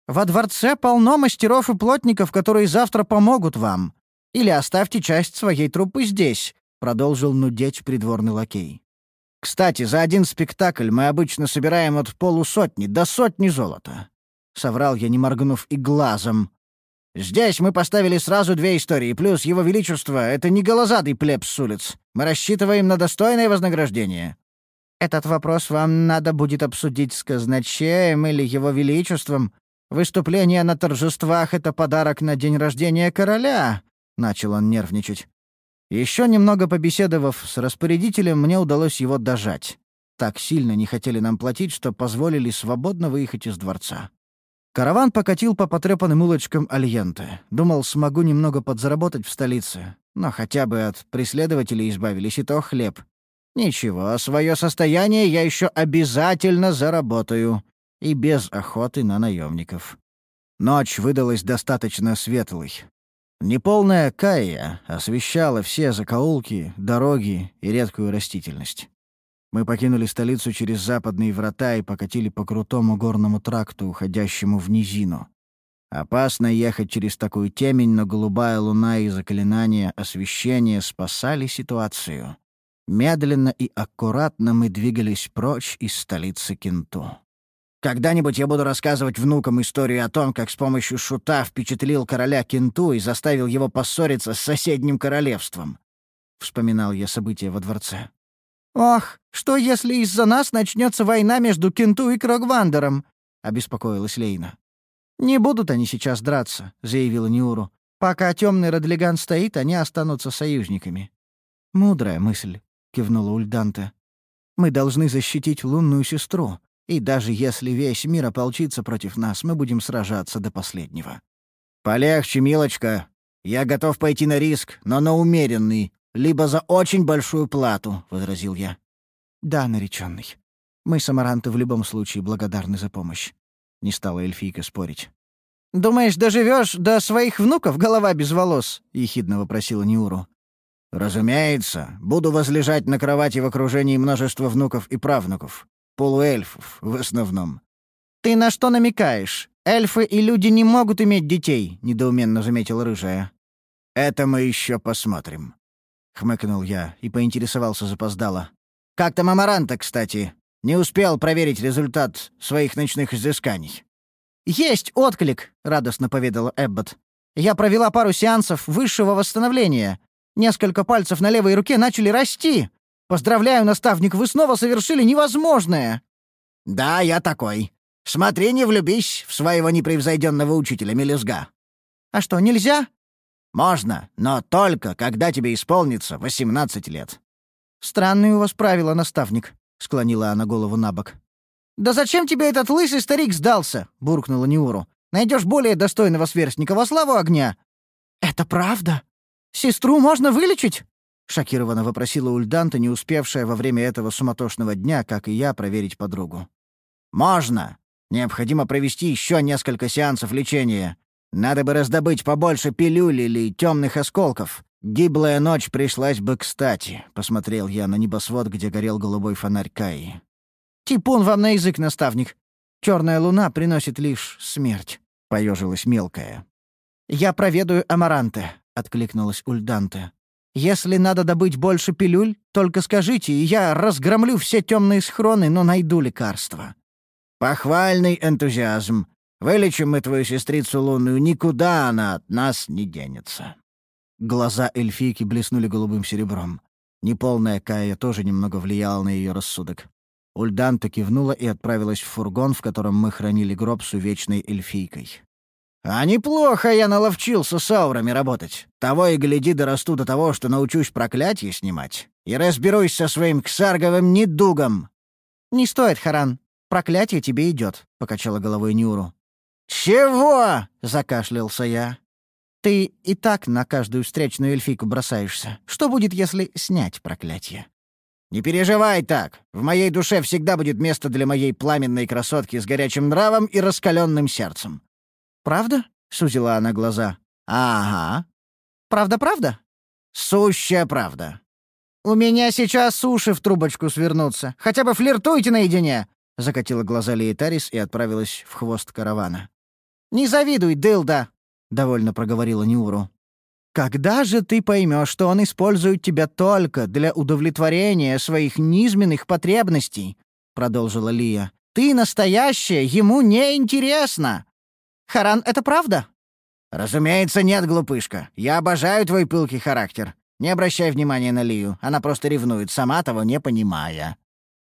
«Во дворце полно мастеров и плотников, которые завтра помогут вам. Или оставьте часть своей труппы здесь», — продолжил нудеть придворный лакей. «Кстати, за один спектакль мы обычно собираем от полусотни до сотни золота». Соврал я, не моргнув и глазом. «Здесь мы поставили сразу две истории, плюс Его Величество — это не голозадый плебс с улиц. Мы рассчитываем на достойное вознаграждение». «Этот вопрос вам надо будет обсудить с казначеем или Его Величеством. Выступление на торжествах — это подарок на день рождения короля», — начал он нервничать. Еще немного побеседовав с распорядителем, мне удалось его дожать. Так сильно не хотели нам платить, что позволили свободно выехать из дворца. Караван покатил по потрепанным улочкам Альенте. Думал, смогу немного подзаработать в столице. Но хотя бы от преследователей избавились, и то хлеб. Ничего, свое состояние я еще обязательно заработаю. И без охоты на наемников. Ночь выдалась достаточно светлой. Неполная Кая освещала все закоулки, дороги и редкую растительность. Мы покинули столицу через западные врата и покатили по крутому горному тракту, уходящему в низину. Опасно ехать через такую темень, но голубая луна и заклинания освещения спасали ситуацию. Медленно и аккуратно мы двигались прочь из столицы Кенту. Когда-нибудь я буду рассказывать внукам историю о том, как с помощью шута впечатлил короля Кенту и заставил его поссориться с соседним королевством. Вспоминал я события во дворце. «Ох, что если из-за нас начнется война между Кенту и Крогвандером?» — обеспокоилась Лейна. «Не будут они сейчас драться», — заявила Неуру. «Пока темный Родлиган стоит, они останутся союзниками». «Мудрая мысль», — кивнула Ульданте. «Мы должны защитить лунную сестру, и даже если весь мир ополчится против нас, мы будем сражаться до последнего. «Полегче, милочка. Я готов пойти на риск, но на умеренный, либо за очень большую плату», — возразил я. «Да, нареченный. Мы, самаранты, в любом случае благодарны за помощь». Не стала эльфийка спорить. «Думаешь, доживешь до своих внуков, голова без волос?» — ехидно вопросила Неуру. «Разумеется. Буду возлежать на кровати в окружении множества внуков и правнуков полуэльфов в основном. «Ты на что намекаешь? Эльфы и люди не могут иметь детей», — недоуменно заметил рыжая. «Это мы еще посмотрим», — хмыкнул я и поинтересовался запоздало. «Как там Амаранта, кстати? Не успел проверить результат своих ночных изысканий». «Есть отклик», — радостно поведала Эббот. «Я провела пару сеансов высшего восстановления. Несколько пальцев на левой руке начали расти. Поздравляю, наставник, вы снова совершили невозможное!» «Да, я такой. Смотри, не влюбись в своего непревзойденного учителя Мелюзга». «А что, нельзя?» «Можно, но только, когда тебе исполнится восемнадцать лет». «Странные у вас правила, наставник», — склонила она голову на бок. «Да зачем тебе этот лысый старик сдался?» — буркнула Неуру. «Найдешь более достойного сверстника во славу огня». «Это правда? Сестру можно вылечить?» — шокированно вопросила Ульданта, не успевшая во время этого суматошного дня, как и я, проверить подругу. «Можно. Необходимо провести еще несколько сеансов лечения. Надо бы раздобыть побольше пилюль или темных осколков. «Гиблая ночь пришлась бы кстати», — посмотрел я на небосвод, где горел голубой фонарь Каи. «Типун вам на язык, наставник. Черная луна приносит лишь смерть», — поежилась мелкая. «Я проведаю Амаранте», — откликнулась Ульданте. «Если надо добыть больше пилюль, только скажите, и я разгромлю все темные схроны, но найду лекарство». «Похвальный энтузиазм. Вылечим мы твою сестрицу лунную, никуда она от нас не денется». Глаза эльфийки блеснули голубым серебром. Неполная Кая тоже немного влияла на ее рассудок. Ульданта кивнула и отправилась в фургон, в котором мы хранили гроб с увечной эльфийкой. «А неплохо я наловчился с аурами работать. Того и гляди дорасту до того, что научусь проклятие снимать. И разберусь со своим ксарговым недугом». «Не стоит, Харан. Проклятие тебе идет», — покачала головой Нюру. «Чего?» — закашлялся я. Ты и так на каждую встречную эльфийку бросаешься. Что будет, если снять проклятие? Не переживай так. В моей душе всегда будет место для моей пламенной красотки с горячим нравом и раскаленным сердцем. Правда? сузила она глаза. Ага. Правда-правда? Сущая правда. У меня сейчас уши в трубочку свернутся. Хотя бы флиртуйте наедине. Закатила глаза Лейтарис и отправилась в хвост каравана. «Не завидуй, дылда!» довольно проговорила Нюру. «Когда же ты поймешь, что он использует тебя только для удовлетворения своих низменных потребностей?» — продолжила Лия. «Ты настоящая, ему не интересно. Харан, это правда?» «Разумеется, нет, глупышка. Я обожаю твой пылкий характер. Не обращай внимания на Лию, она просто ревнует, сама того не понимая».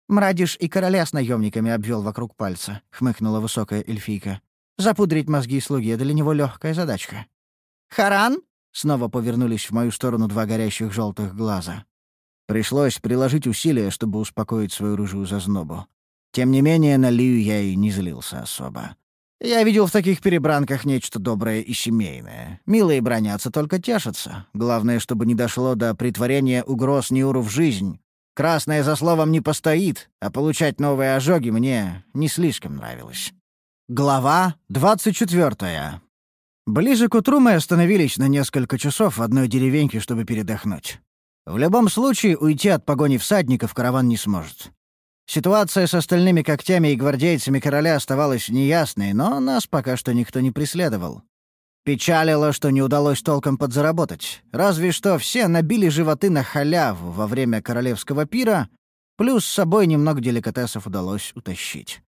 «Мрадиш и короля с наемниками обвел вокруг пальца», — хмыкнула высокая эльфийка. Запудрить мозги слуги — для него легкая задачка. «Харан?» — снова повернулись в мою сторону два горящих желтых глаза. Пришлось приложить усилия, чтобы успокоить свою рыжую зазнобу. Тем не менее, на Лию я и не злился особо. Я видел в таких перебранках нечто доброе и семейное. Милые бронятся, только тешатся. Главное, чтобы не дошло до притворения угроз Ниуру в жизнь. Красное за словом не постоит, а получать новые ожоги мне не слишком нравилось. Глава 24. Ближе к утру мы остановились на несколько часов в одной деревеньке, чтобы передохнуть. В любом случае, уйти от погони всадников караван не сможет. Ситуация с остальными когтями и гвардейцами короля оставалась неясной, но нас пока что никто не преследовал. Печалило, что не удалось толком подзаработать. Разве что все набили животы на халяву во время королевского пира, плюс с собой немного деликатесов удалось утащить.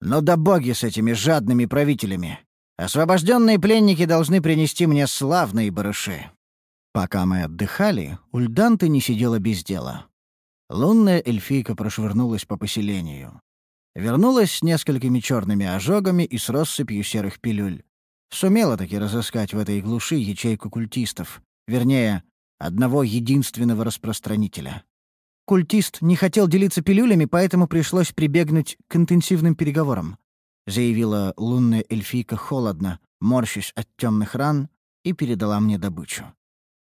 Но да боги с этими жадными правителями. Освобожденные пленники должны принести мне славные барыши. Пока мы отдыхали, Ульданта не сидела без дела. Лунная эльфийка прошвырнулась по поселению. Вернулась с несколькими черными ожогами и с россыпью серых пилюль. Сумела таки разыскать в этой глуши ячейку культистов. Вернее, одного единственного распространителя. Культист не хотел делиться пилюлями, поэтому пришлось прибегнуть к интенсивным переговорам», — заявила лунная эльфийка холодно, морщась от темных ран, и передала мне добычу.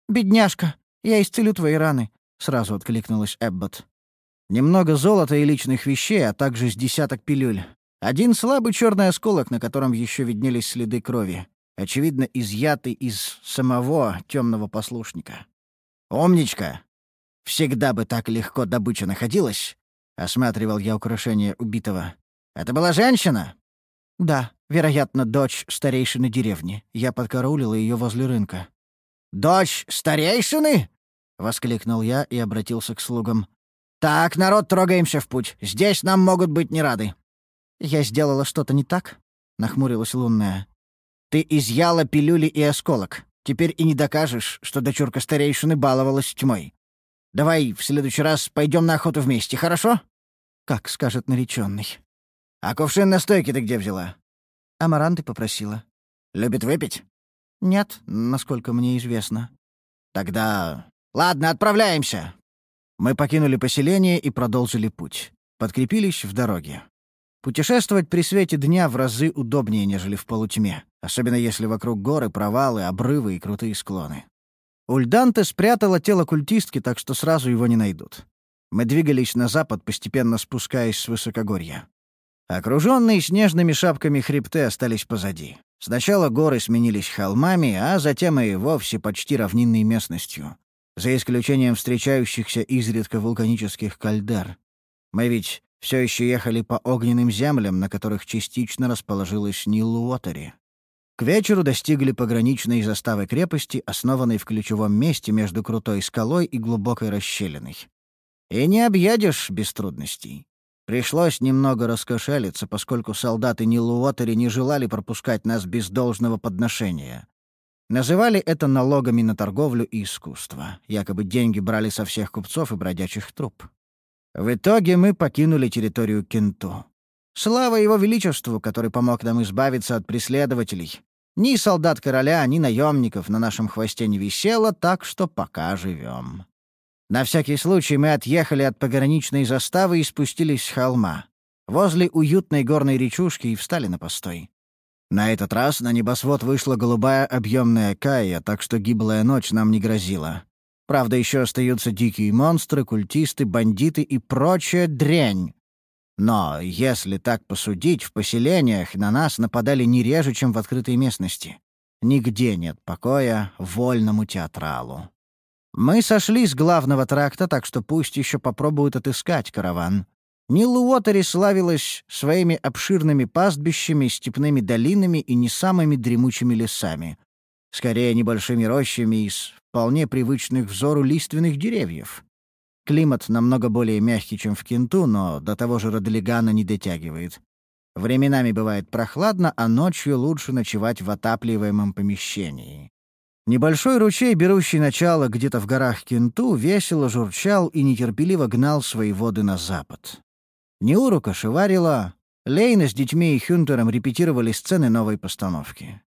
«Бедняжка, я исцелю твои раны», — сразу откликнулась Эббот. Немного золота и личных вещей, а также с десяток пилюль. Один слабый черный осколок, на котором еще виднелись следы крови. Очевидно, изъятый из самого темного послушника. «Умничка!» Всегда бы так легко добыча находилась. Осматривал я украшение убитого. Это была женщина? Да, вероятно, дочь старейшины деревни. Я подкараулила ее возле рынка. «Дочь старейшины?» — воскликнул я и обратился к слугам. «Так, народ, трогаемся в путь. Здесь нам могут быть не рады». «Я сделала что-то не так?» — нахмурилась лунная. «Ты изъяла пилюли и осколок. Теперь и не докажешь, что дочурка старейшины баловалась тьмой. Давай в следующий раз пойдем на охоту вместе, хорошо?» «Как скажет нареченный. «А кувшин настойки ты где взяла?» Амаранты попросила. «Любит выпить?» «Нет, насколько мне известно». «Тогда... Ладно, отправляемся!» Мы покинули поселение и продолжили путь. Подкрепились в дороге. Путешествовать при свете дня в разы удобнее, нежели в полутьме, особенно если вокруг горы, провалы, обрывы и крутые склоны. Ульданте спрятала тело культистки, так что сразу его не найдут. Мы двигались на запад, постепенно спускаясь с высокогорья. Окруженные снежными шапками хребты остались позади. Сначала горы сменились холмами, а затем и вовсе почти равнинной местностью, за исключением встречающихся изредка вулканических кальдер. Мы ведь все еще ехали по огненным землям, на которых частично расположилась Нил-Уотери. К вечеру достигли пограничной заставы крепости, основанной в ключевом месте между крутой скалой и глубокой расщелиной. И не объедешь без трудностей. Пришлось немного раскошелиться, поскольку солдаты Нилуотери не желали пропускать нас без должного подношения. Называли это налогами на торговлю и искусство. Якобы деньги брали со всех купцов и бродячих труп. В итоге мы покинули территорию Кенту. Слава его величеству, который помог нам избавиться от преследователей. Ни солдат короля, ни наемников на нашем хвосте не висело, так что пока живем. На всякий случай мы отъехали от пограничной заставы и спустились с холма. Возле уютной горной речушки и встали на постой. На этот раз на небосвод вышла голубая объемная кая, так что гиблая ночь нам не грозила. Правда, еще остаются дикие монстры, культисты, бандиты и прочая дрянь. Но, если так посудить, в поселениях на нас нападали не реже, чем в открытой местности. Нигде нет покоя вольному театралу. Мы сошли с главного тракта, так что пусть еще попробуют отыскать караван. Нилуотери славилась своими обширными пастбищами, степными долинами и не самыми дремучими лесами. Скорее, небольшими рощами из вполне привычных взору лиственных деревьев. Климат намного более мягкий, чем в Кенту, но до того же Родлигана не дотягивает. Временами бывает прохладно, а ночью лучше ночевать в отапливаемом помещении. Небольшой ручей, берущий начало где-то в горах Кенту, весело журчал и нетерпеливо гнал свои воды на запад. Неуру кошеварила, Лейна с детьми и Хюнтером репетировали сцены новой постановки.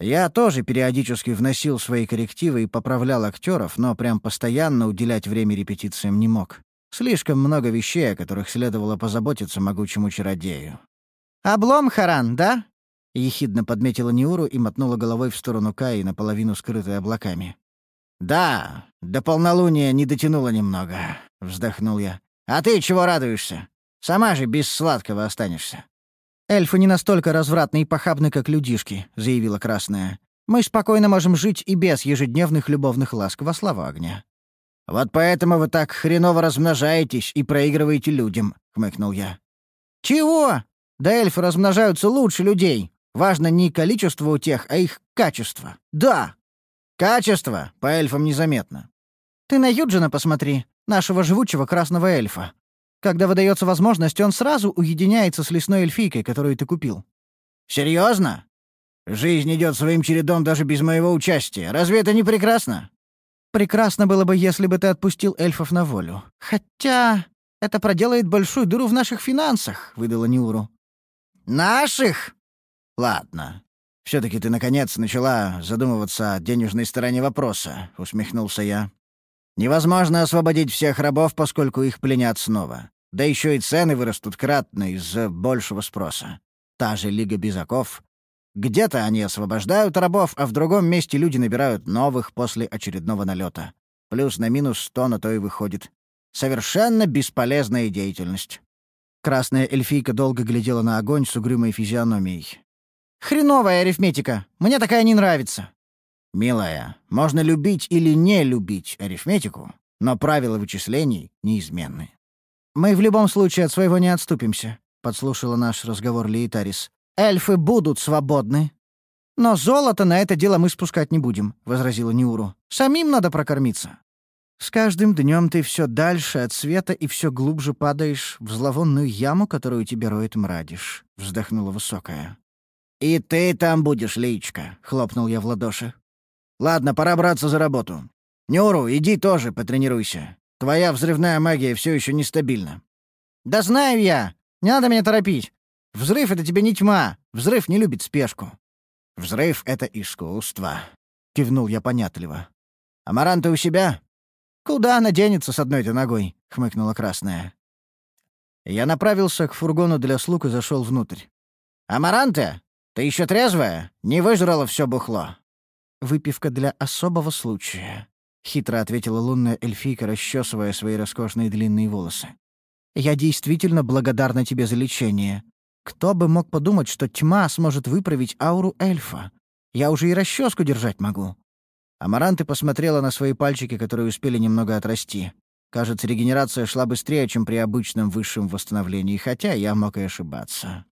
Я тоже периодически вносил свои коррективы и поправлял актеров, но прям постоянно уделять время репетициям не мог. Слишком много вещей, о которых следовало позаботиться могучему чародею. «Облом, Харан, да?» — ехидно подметила Неуру и мотнула головой в сторону Каи, наполовину скрытой облаками. «Да, до полнолуния не дотянуло немного», — вздохнул я. «А ты чего радуешься? Сама же без сладкого останешься». «Эльфы не настолько развратны и похабны, как людишки», — заявила Красная. «Мы спокойно можем жить и без ежедневных любовных ласк во славу огня». «Вот поэтому вы так хреново размножаетесь и проигрываете людям», — хмыкнул я. «Чего? Да эльфы размножаются лучше людей. Важно не количество у тех, а их качество. Да. Качество по эльфам незаметно. Ты на Юджина посмотри, нашего живучего красного эльфа. Когда выдается возможность, он сразу уединяется с лесной эльфийкой, которую ты купил. Серьезно? Жизнь идет своим чередом даже без моего участия. Разве это не прекрасно? Прекрасно было бы, если бы ты отпустил эльфов на волю. Хотя это проделает большую дыру в наших финансах, выдала Нюру. Наших? «Ладно. Все-таки ты, наконец, начала задумываться о денежной стороне вопроса», — усмехнулся я. «Невозможно освободить всех рабов, поскольку их пленят снова. Да еще и цены вырастут кратно из-за большего спроса. Та же Лига Безаков. Где-то они освобождают рабов, а в другом месте люди набирают новых после очередного налета. Плюс на минус сто на то и выходит. Совершенно бесполезная деятельность». Красная эльфийка долго глядела на огонь с угрюмой физиономией. Хреновая арифметика. Мне такая не нравится. Милая, можно любить или не любить арифметику, но правила вычислений неизменны. Мы в любом случае от своего не отступимся, подслушала наш разговор Лейтарис. Эльфы будут свободны. Но золото на это дело мы спускать не будем, возразила Неуру. Самим надо прокормиться. С каждым днем ты все дальше от света и все глубже падаешь в зловонную яму, которую тебе роет мрадиш, вздохнула высокая. «И ты там будешь, Личка», — хлопнул я в ладоши. «Ладно, пора браться за работу. Нюру, иди тоже потренируйся. Твоя взрывная магия все еще нестабильна». «Да знаю я! Не надо меня торопить. Взрыв — это тебе не тьма. Взрыв не любит спешку». «Взрыв — это искусство», — кивнул я понятливо. «Амарант, у себя?» «Куда она денется с одной-то ногой?» — хмыкнула Красная. Я направился к фургону для слуг и зашел внутрь. «Амаранте, ты еще трезвая? Не выжрала все бухло?» «Выпивка для особого случая», — хитро ответила лунная эльфийка, расчесывая свои роскошные длинные волосы. «Я действительно благодарна тебе за лечение. Кто бы мог подумать, что тьма сможет выправить ауру эльфа? Я уже и расческу держать могу. Амаранты посмотрела на свои пальчики, которые успели немного отрасти. Кажется, регенерация шла быстрее, чем при обычном высшем восстановлении, хотя я мог и ошибаться.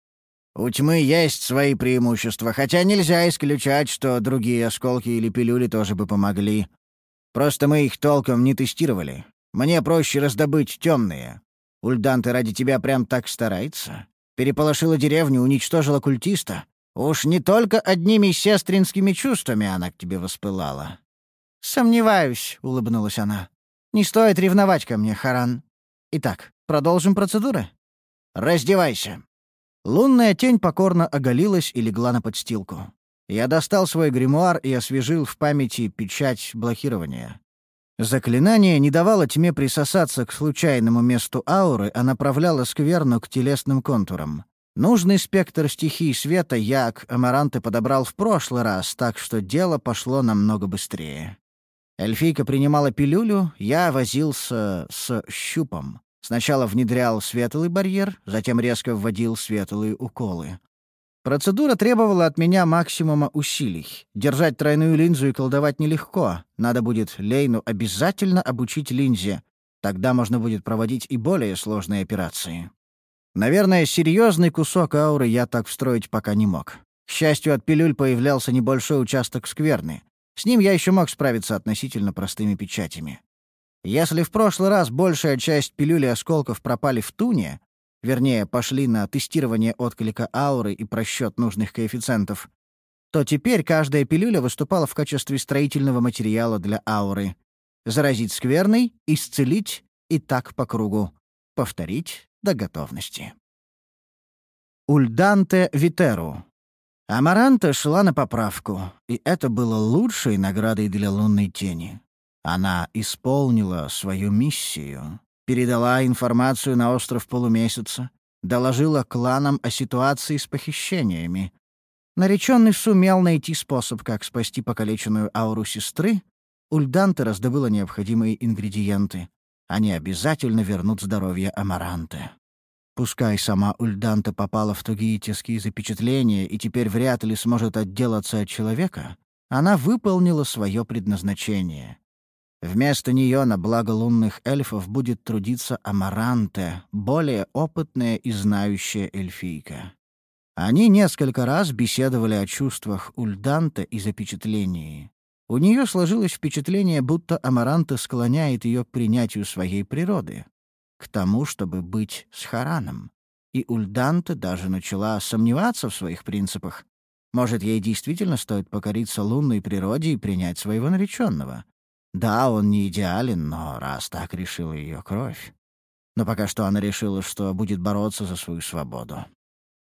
У тьмы есть свои преимущества, хотя нельзя исключать, что другие осколки или пилюли тоже бы помогли. Просто мы их толком не тестировали. Мне проще раздобыть темные. Ульданты ради тебя прям так старается. Переполошила деревню, уничтожила культиста. Уж не только одними сестринскими чувствами она к тебе воспылала. «Сомневаюсь», — улыбнулась она. «Не стоит ревновать ко мне, Харан. Итак, продолжим процедуры?» «Раздевайся». Лунная тень покорно оголилась и легла на подстилку. Я достал свой гримуар и освежил в памяти печать блокирования. Заклинание не давало тьме присосаться к случайному месту ауры, а направляло скверну к телесным контурам. Нужный спектр стихий света я к Амаранте подобрал в прошлый раз, так что дело пошло намного быстрее. Эльфийка принимала пилюлю, я возился с щупом. Сначала внедрял светлый барьер, затем резко вводил светлые уколы. Процедура требовала от меня максимума усилий. Держать тройную линзу и колдовать нелегко. Надо будет Лейну обязательно обучить линзе. Тогда можно будет проводить и более сложные операции. Наверное, серьезный кусок ауры я так встроить пока не мог. К счастью, от пилюль появлялся небольшой участок скверны. С ним я еще мог справиться относительно простыми печатями. Если в прошлый раз большая часть пилюли осколков пропали в туне, вернее, пошли на тестирование отклика ауры и просчет нужных коэффициентов, то теперь каждая пилюля выступала в качестве строительного материала для ауры. Заразить скверной, исцелить и так по кругу. Повторить до готовности. Ульданте Витеру. Амаранта шла на поправку, и это было лучшей наградой для лунной тени. Она исполнила свою миссию, передала информацию на остров полумесяца, доложила кланам о ситуации с похищениями. Нареченный сумел найти способ, как спасти покалеченную ауру сестры. Ульданте раздобыла необходимые ингредиенты. Они обязательно вернут здоровье Амаранте. Пускай сама Ульданте попала в тугие тиски запечатления и теперь вряд ли сможет отделаться от человека, она выполнила свое предназначение. Вместо нее на благо лунных эльфов будет трудиться Амаранте, более опытная и знающая эльфийка. Они несколько раз беседовали о чувствах Ульданте и запечатлении. У нее сложилось впечатление, будто Амаранте склоняет ее к принятию своей природы, к тому, чтобы быть с Хараном. И Ульданте даже начала сомневаться в своих принципах. Может, ей действительно стоит покориться лунной природе и принять своего нареченного. Да, он не идеален, но раз так решила ее кровь. Но пока что она решила, что будет бороться за свою свободу.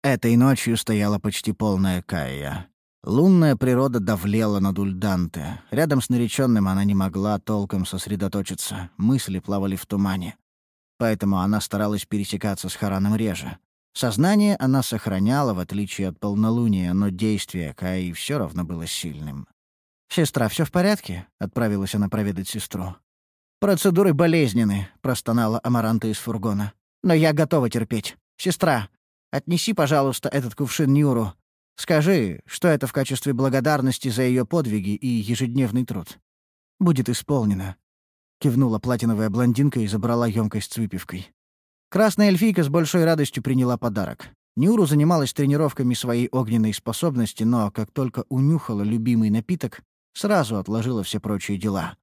Этой ночью стояла почти полная Кая. Лунная природа давлела над Ульданте. Рядом с нареченным она не могла толком сосредоточиться, мысли плавали в тумане. Поэтому она старалась пересекаться с Хараном реже. Сознание она сохраняла, в отличие от полнолуния, но действие Каи все равно было сильным. «Сестра, все в порядке?» — отправилась она проведать сестру. «Процедуры болезненны», — простонала Амаранта из фургона. «Но я готова терпеть. Сестра, отнеси, пожалуйста, этот кувшин Нюру. Скажи, что это в качестве благодарности за ее подвиги и ежедневный труд. Будет исполнено». Кивнула платиновая блондинка и забрала емкость с выпивкой. Красная эльфийка с большой радостью приняла подарок. Нюру занималась тренировками своей огненной способности, но как только унюхала любимый напиток, Сразу отложила все прочие дела.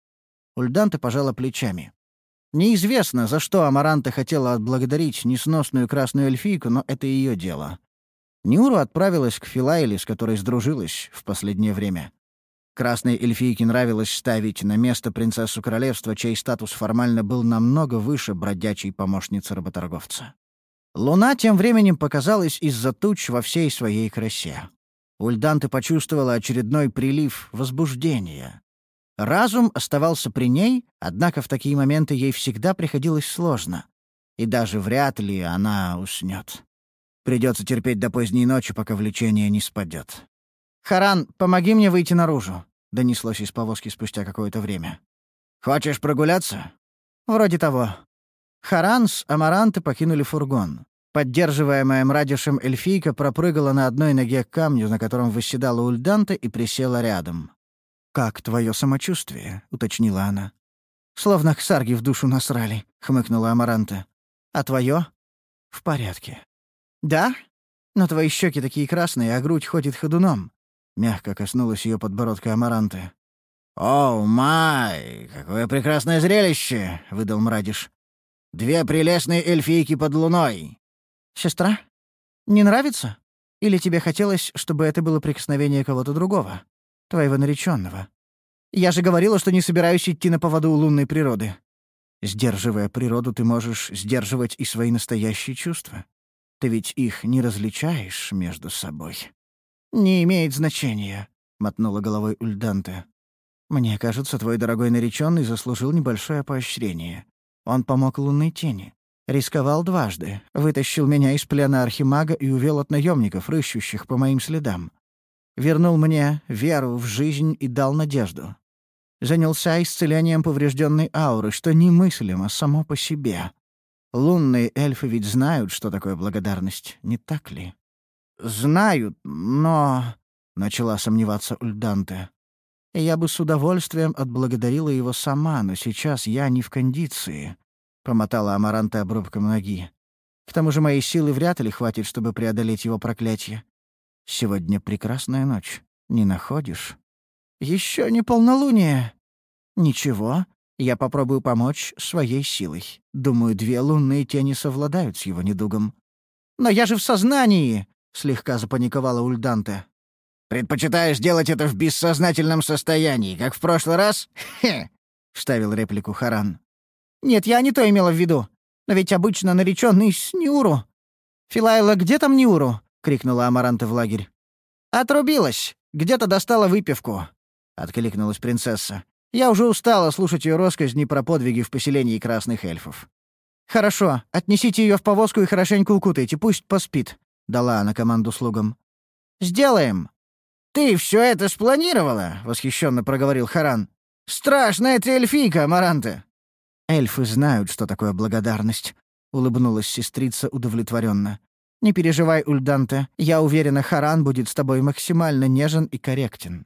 Ульданта пожала плечами. Неизвестно, за что Амаранта хотела отблагодарить несносную красную эльфийку, но это ее дело. Нюру отправилась к Филайле, с которой сдружилась в последнее время. Красной эльфийке нравилось ставить на место принцессу королевства, чей статус формально был намного выше бродячей помощницы работорговца. Луна тем временем показалась из-за туч во всей своей красе. Ульданте почувствовала очередной прилив возбуждения. Разум оставался при ней, однако в такие моменты ей всегда приходилось сложно. И даже вряд ли она уснет. Придется терпеть до поздней ночи, пока влечение не спадет. «Харан, помоги мне выйти наружу», — донеслось из повозки спустя какое-то время. «Хочешь прогуляться?» «Вроде того». Харан с Амаранты покинули фургон. Поддерживаемая Мрадишем эльфийка пропрыгала на одной ноге к камню, на котором восседала Ульданта, и присела рядом. «Как твое самочувствие?» — уточнила она. «Словно к сарги в душу насрали», — хмыкнула Амаранта. «А твое?» «В порядке». «Да? Но твои щеки такие красные, а грудь ходит ходуном». Мягко коснулась ее подбородка Амаранты. «О, май! Какое прекрасное зрелище!» — выдал Мрадиш. «Две прелестные эльфийки под луной. «Сестра? Не нравится? Или тебе хотелось, чтобы это было прикосновение кого-то другого? Твоего нареченного? Я же говорила, что не собираюсь идти на поводу у лунной природы. Сдерживая природу, ты можешь сдерживать и свои настоящие чувства. Ты ведь их не различаешь между собой». «Не имеет значения», — мотнула головой Ульданте. «Мне кажется, твой дорогой нареченный заслужил небольшое поощрение. Он помог лунной тени. Рисковал дважды. Вытащил меня из плена архимага и увел от наемников, рыщущих по моим следам. Вернул мне веру в жизнь и дал надежду. Занялся исцелением поврежденной ауры, что немыслимо само по себе. Лунные эльфы ведь знают, что такое благодарность, не так ли? «Знают, но...» — начала сомневаться Ульданте. «Я бы с удовольствием отблагодарила его сама, но сейчас я не в кондиции. — помотала Амаранта обрубком ноги. «К тому же моей силы вряд ли хватит, чтобы преодолеть его проклятие. Сегодня прекрасная ночь. Не находишь?» Еще не полнолуние». «Ничего, я попробую помочь своей силой. Думаю, две лунные тени совладают с его недугом». «Но я же в сознании!» — слегка запаниковала Ульданте. «Предпочитаешь делать это в бессознательном состоянии, как в прошлый раз?» «Хе!» — вставил реплику Харан. «Нет, я не то имела в виду. Но ведь обычно нареченный с Ниуру». «Филайла, где там Ниуру?» — крикнула Амаранта в лагерь. «Отрубилась. Где-то достала выпивку», — откликнулась принцесса. «Я уже устала слушать ее росказни про подвиги в поселении красных эльфов». «Хорошо, отнесите ее в повозку и хорошенько укутайте, пусть поспит», — дала она команду слугам. «Сделаем!» «Ты все это спланировала?» — восхищенно проговорил Харан. «Страшная ты эльфийка, Амаранта!» «Эльфы знают, что такое благодарность», — улыбнулась сестрица удовлетворенно. «Не переживай, Ульданте, я уверена, Харан будет с тобой максимально нежен и корректен».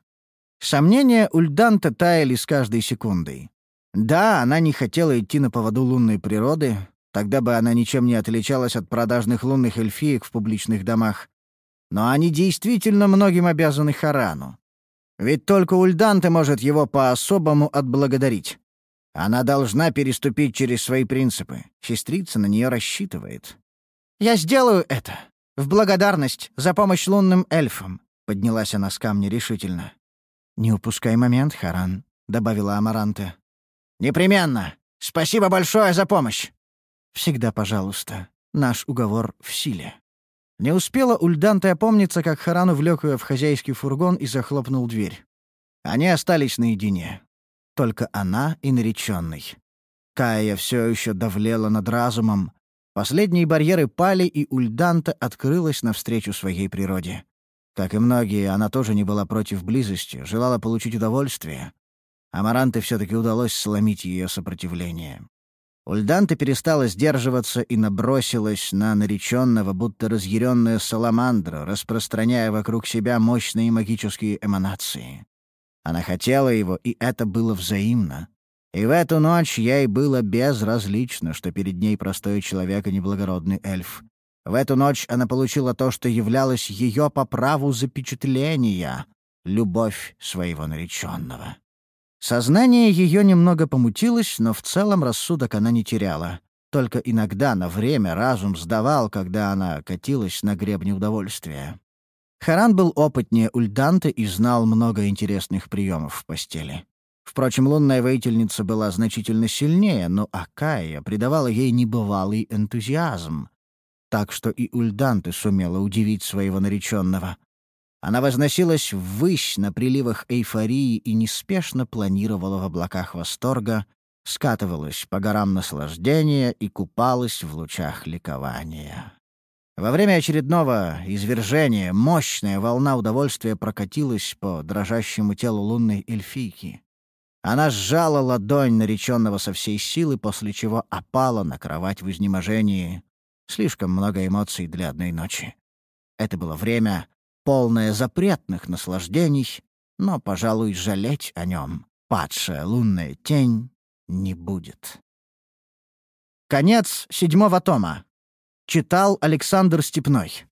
Сомнения Ульданте таяли с каждой секундой. Да, она не хотела идти на поводу лунной природы, тогда бы она ничем не отличалась от продажных лунных эльфиек в публичных домах. Но они действительно многим обязаны Харану. Ведь только Ульданте может его по-особому отблагодарить. Она должна переступить через свои принципы. Сестрица на нее рассчитывает. «Я сделаю это. В благодарность за помощь лунным эльфам», — поднялась она с камня решительно. «Не упускай момент, Харан», — добавила Амаранте. «Непременно. Спасибо большое за помощь». «Всегда пожалуйста. Наш уговор в силе». Не успела Ульданте опомниться, как Харан увлек ее в хозяйский фургон и захлопнул дверь. Они остались наедине. Только она и нареченный. Кая все еще давлела над разумом. Последние барьеры пали, и Ульданта открылась навстречу своей природе. Как и многие, она тоже не была против близости, желала получить удовольствие. Амаранте все-таки удалось сломить ее сопротивление. Ульданта перестала сдерживаться и набросилась на нареченного, будто разъяренная саламандра, распространяя вокруг себя мощные магические эманации. Она хотела его, и это было взаимно. И в эту ночь ей было безразлично, что перед ней простой человек и неблагородный эльф. В эту ночь она получила то, что являлось ее по праву запечатления — любовь своего нареченного. Сознание ее немного помутилось, но в целом рассудок она не теряла. Только иногда на время разум сдавал, когда она катилась на гребне удовольствия. Харан был опытнее Ульданты и знал много интересных приемов в постели. Впрочем, лунная воительница была значительно сильнее, но Акая придавала ей небывалый энтузиазм. Так что и Ульданты сумела удивить своего нареченного. Она возносилась ввысь на приливах эйфории и неспешно планировала в облаках восторга, скатывалась по горам наслаждения и купалась в лучах ликования. Во время очередного извержения мощная волна удовольствия прокатилась по дрожащему телу лунной эльфийки. Она сжала ладонь нареченного со всей силы, после чего опала на кровать в изнеможении. Слишком много эмоций для одной ночи. Это было время, полное запретных наслаждений, но, пожалуй, жалеть о нем падшая лунная тень не будет. Конец седьмого тома. Читал Александр Степной.